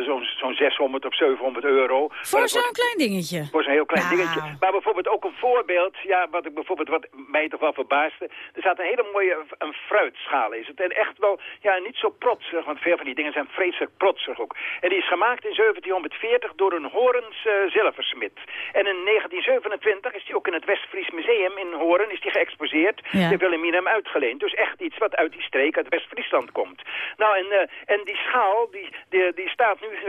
zo'n zo'n 600 of 700 euro. Voor zo'n klein dingetje. voor zo'n heel klein Nou. dingetje. Maar bijvoorbeeld ook een voorbeeld, ja, wat ik bijvoorbeeld, wat mij toch wel verbaasde. Er staat een hele mooie, een fruitschaal is het. En echt wel, ja, niet zo protsig, want veel van die dingen zijn vreselijk protsig ook. En die is gemaakt in 1740 door een Horens eh, zilversmid. En in 1927 is die ook in het Westfries Museum in Horen is die geëxposeerd. Ja. De Wilhelmina hem uitgeleend. Dus echt iets wat uit die streek, uit West-Friesland komt. Nou, en, eh, en die schaal, die, die, die staat nu eh,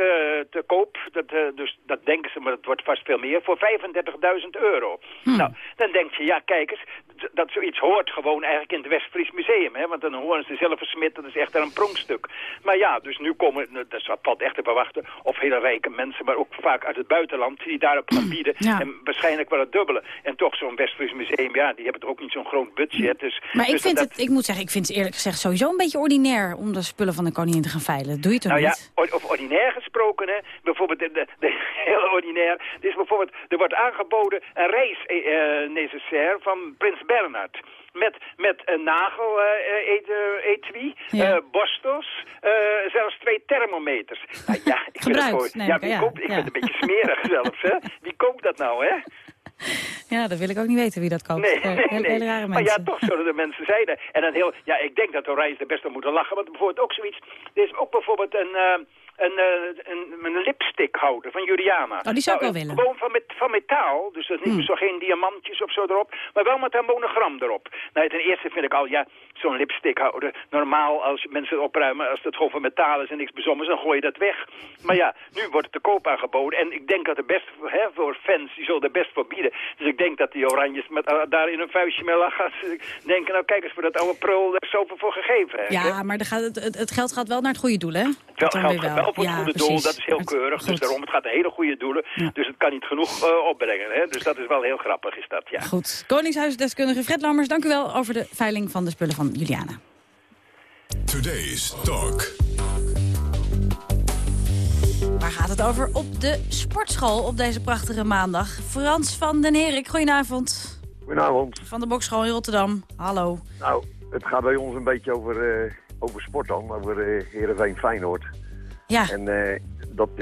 te koop. Dat, eh, dus dat denken ze, maar het wordt vast veel meer. Voor 35.000 euro. Nou, dan denk je, ja, kijk eens. Dat zoiets hoort gewoon eigenlijk in het West-Fries Museum. Hè? Want dan horen ze zilversmid, dat is echt een pronkstuk. Maar ja, dus nu komen, nou, dat valt echt te verwachten, of hele rijke mensen, maar ook vaak uit het buitenland, die daarop gaan bieden. Ja. En waarschijnlijk wel het dubbele. En toch zo'n West-Fries Museum, ja, die hebben toch ook niet zo'n groot budget. Dus, Maar ik, dus vind dat- het, ik moet zeggen, ik vind het eerlijk gezegd sowieso een beetje ordinair... om de spullen van de koningin te gaan veilen. Doe je toch Nou ja, niet? of ordinair gesproken, hè. Bijvoorbeeld, de, de, de- [laughs] heel ordinair. Dus bijvoorbeeld, er wordt aangeboden een reis eh, necessaire van Prins Bernhard. Met, met een nagel eh, et, eh, etui, Ja. eh, borstels, eh, zelfs twee thermometers. Nou ja, ik vind het Gebruikt, Ja, ik, wie ja, koopt, ik ja. vind het een beetje smerig [laughs] zelfs, hè. Wie koopt dat nou, hè? Ja, dat wil ik ook niet weten wie dat koopt. Nee, nee, hele, nee. hele rare Maar mensen. ja, toch zullen de mensen zijn. En dan heel, ja, ik denk dat Oranje er best wel moeten lachen. Want bijvoorbeeld ook zoiets, er is ook bijvoorbeeld een, eh, een, eh, een, een lipstickhouder van Juliana. Oh, die zou ik Nou, wel willen. Gewoon van, met, van metaal, dus dat is niet zo geen diamantjes of zo erop, maar wel met een monogram erop. Nou, ten eerste vind ik al, ja, zo'n lipstickhouder, normaal als mensen het opruimen, als het gewoon van metaal is en niks bijzonders, dan gooi je dat weg. Maar ja, nu wordt het te koop aangeboden en ik denk dat er best, hè, voor fans, die zullen er best voor bieden. Dus ik denk dat die oranjes met, eh, daar in een vuistje mee lachen. Ze denken, nou kijk eens voor dat oude prul, daar is zoveel voor gegeven. hè. Ja, maar gaat, het, het- het geld gaat wel naar het goede doel, hè? Dan geld gaat wel. Op het Ja, goede precies. doel, dat is heel keurig. Dus daarom, het gaat een hele goede doelen. Dus het kan niet genoeg eh, opbrengen. Hè? Dus dat is wel heel grappig, is dat, ja. Goed. Koningshuisdeskundige Fred Lammers, dank u wel over de veiling van de spullen van Juliana. Today's Talk. Waar gaat het over op de sportschool op deze prachtige maandag? Frans van den Herik, goedenavond. Goedenavond. Van de bokschool in Rotterdam. Hallo. Nou, het gaat bij ons een beetje over, eh, over sport dan, over uh, Heerenveen Feyenoord. Ja. En eh, dat eh,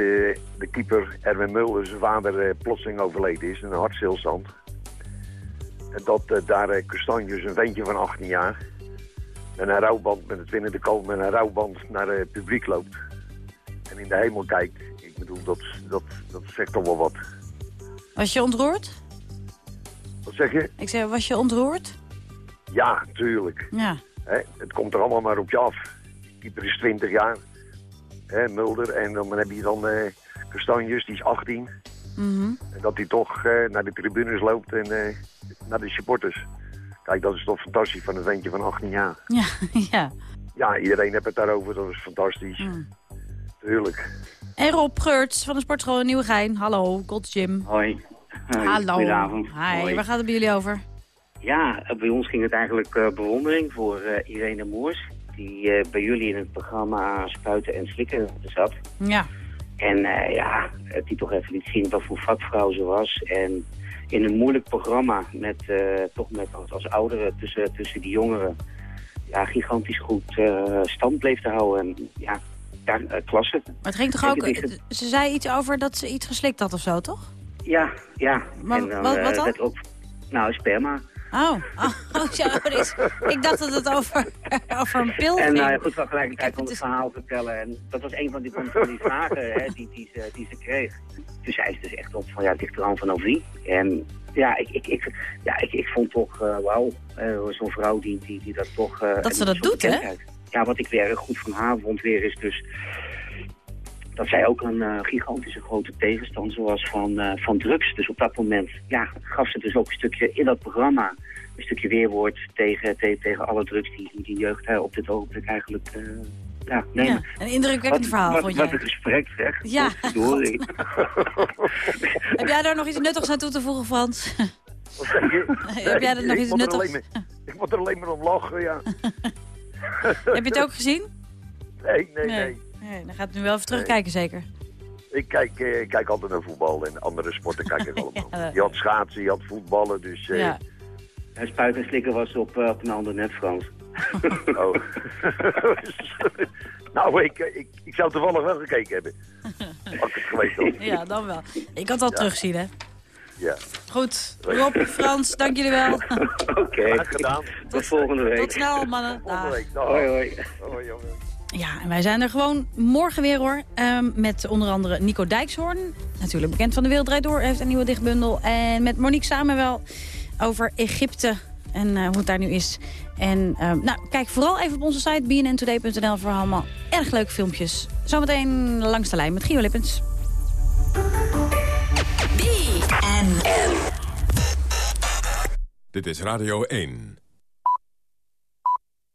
de keeper Erwin Mulder, zijn vader, eh, plotseling overleden is, in een hartstilstand. En dat daar Castanjes, een ventje van 18 jaar, met een rouwband, met het winnende kool, met een rouwband naar het publiek loopt. En in de hemel kijkt. Ik bedoel, dat, dat, dat zegt toch wel wat. Was je ontroerd? Wat zeg je? Ik zei, was je ontroerd? Ja, tuurlijk. Ja. Het komt er allemaal maar op je af. Keeper is 20 jaar. Hè, Mulder. En dan heb je dan eh Castanjes, die is 18. Mhm. En dat hij toch eh, naar de tribunes loopt en eh, naar de supporters. Kijk, dat is toch fantastisch van een ventje van 18 jaar. Ja, [laughs] ja. Ja, iedereen heeft het daarover. Dat is fantastisch. Mm. Tuurlijk. En Rob Geurts van de sportschool in Nieuwegein. Hallo, Gold's Gym. Hoi. Hoi, Hallo. Goedenavond. Hi, Hoi. waar gaat het bij jullie over? Ja, bij ons ging het eigenlijk eh, bewondering voor eh, Irene Moers. Die eh, bij jullie in het programma Spuiten en Slikken zat. Ja. En eh, ja, die toch even liet zien wat voor vakvrouw ze was. En in een moeilijk programma met eh, toch met als, als ouderen tussen, tussen die jongeren. Ja, gigantisch goed stand bleef te houden. En ja, eh, klasse. Maar het ging toch ook... het Ze zei iets over dat ze iets geslikt had of zo, toch? Ja, ja. Maar en wat- wat dan? ook, nou, sperma. Oh, [laughs] oh, ja, dit is- ik dacht dat het over, [laughs] over een pil En ging. nou ja, goed, tegelijkertijd kon het verhaal vertellen. En dat was een van die, van die vragen hè, die, die, ze, die ze kreeg. Dus zij is dus echt op van, ja, het ligt er aan vanaf wie. En ja, ik, ik, ik, ja, ik, ik vond toch, eh, wauw, eh, zo'n vrouw die, die, die dat toch... eh, Dat ze dat doet, hè? Ja, wat ik weer goed van haar vond weer is dus... dat zij ook een eh, gigantische grote tegenstander was van, eh, van drugs. Dus op dat moment ja, gaf ze dus ook een stukje in dat programma... een stukje weerwoord tegen, te- tegen alle drugs die, die jeugd hè, op dit ogenblik eigenlijk... eh, ja. Ja, een indrukwekkend Wat- verhaal, wat, vond Wat jij. een gesprek, zeg. Ja. [laughs] Heb jij daar nog iets nuttigs aan toe te voegen, Frans? Wat [laughs] je? Heb jij er nog iets nuttigs? maar- Ik moet er alleen maar om lachen, ja. [laughs] Heb je het ook gezien? Nee, nee, nee. Nee, dan gaat het nu wel even terugkijken, zeker. Ik kijk, eh, ik kijk altijd naar voetbal en andere sporten kijk ik allemaal. Je had schaatsen, je had voetballen, dus... eh, Ja. En spuiten en slikken was op, eh, op een ander net, Frans. [laughs] Oh. [laughs] nou, ik, ik, ik zou toevallig wel gekeken hebben. [laughs] Had ik het geweest. Ja, dan wel. Ik het al Ja. terugzien, hè? Ja. Goed. Rob, Frans, dank jullie wel. Oké. Graag gedaan. Tot volgende week. Tot snel, mannen. Dag. Hoi, hoi. Hoi, jongen. Ja, en wij zijn er gewoon morgen weer hoor. Ehm, met onder andere Nico Dijkshoorn. Natuurlijk bekend van de Wereld Draait Door. Heeft een nieuwe dichtbundel. En met Monique samen wel over Egypte. En eh, hoe het daar nu is. En ehm, nou, kijk vooral even op onze site bnntoday.nl voor allemaal erg leuke filmpjes. Zometeen langs de lijn met Gio Lippens. Dit is Radio 1.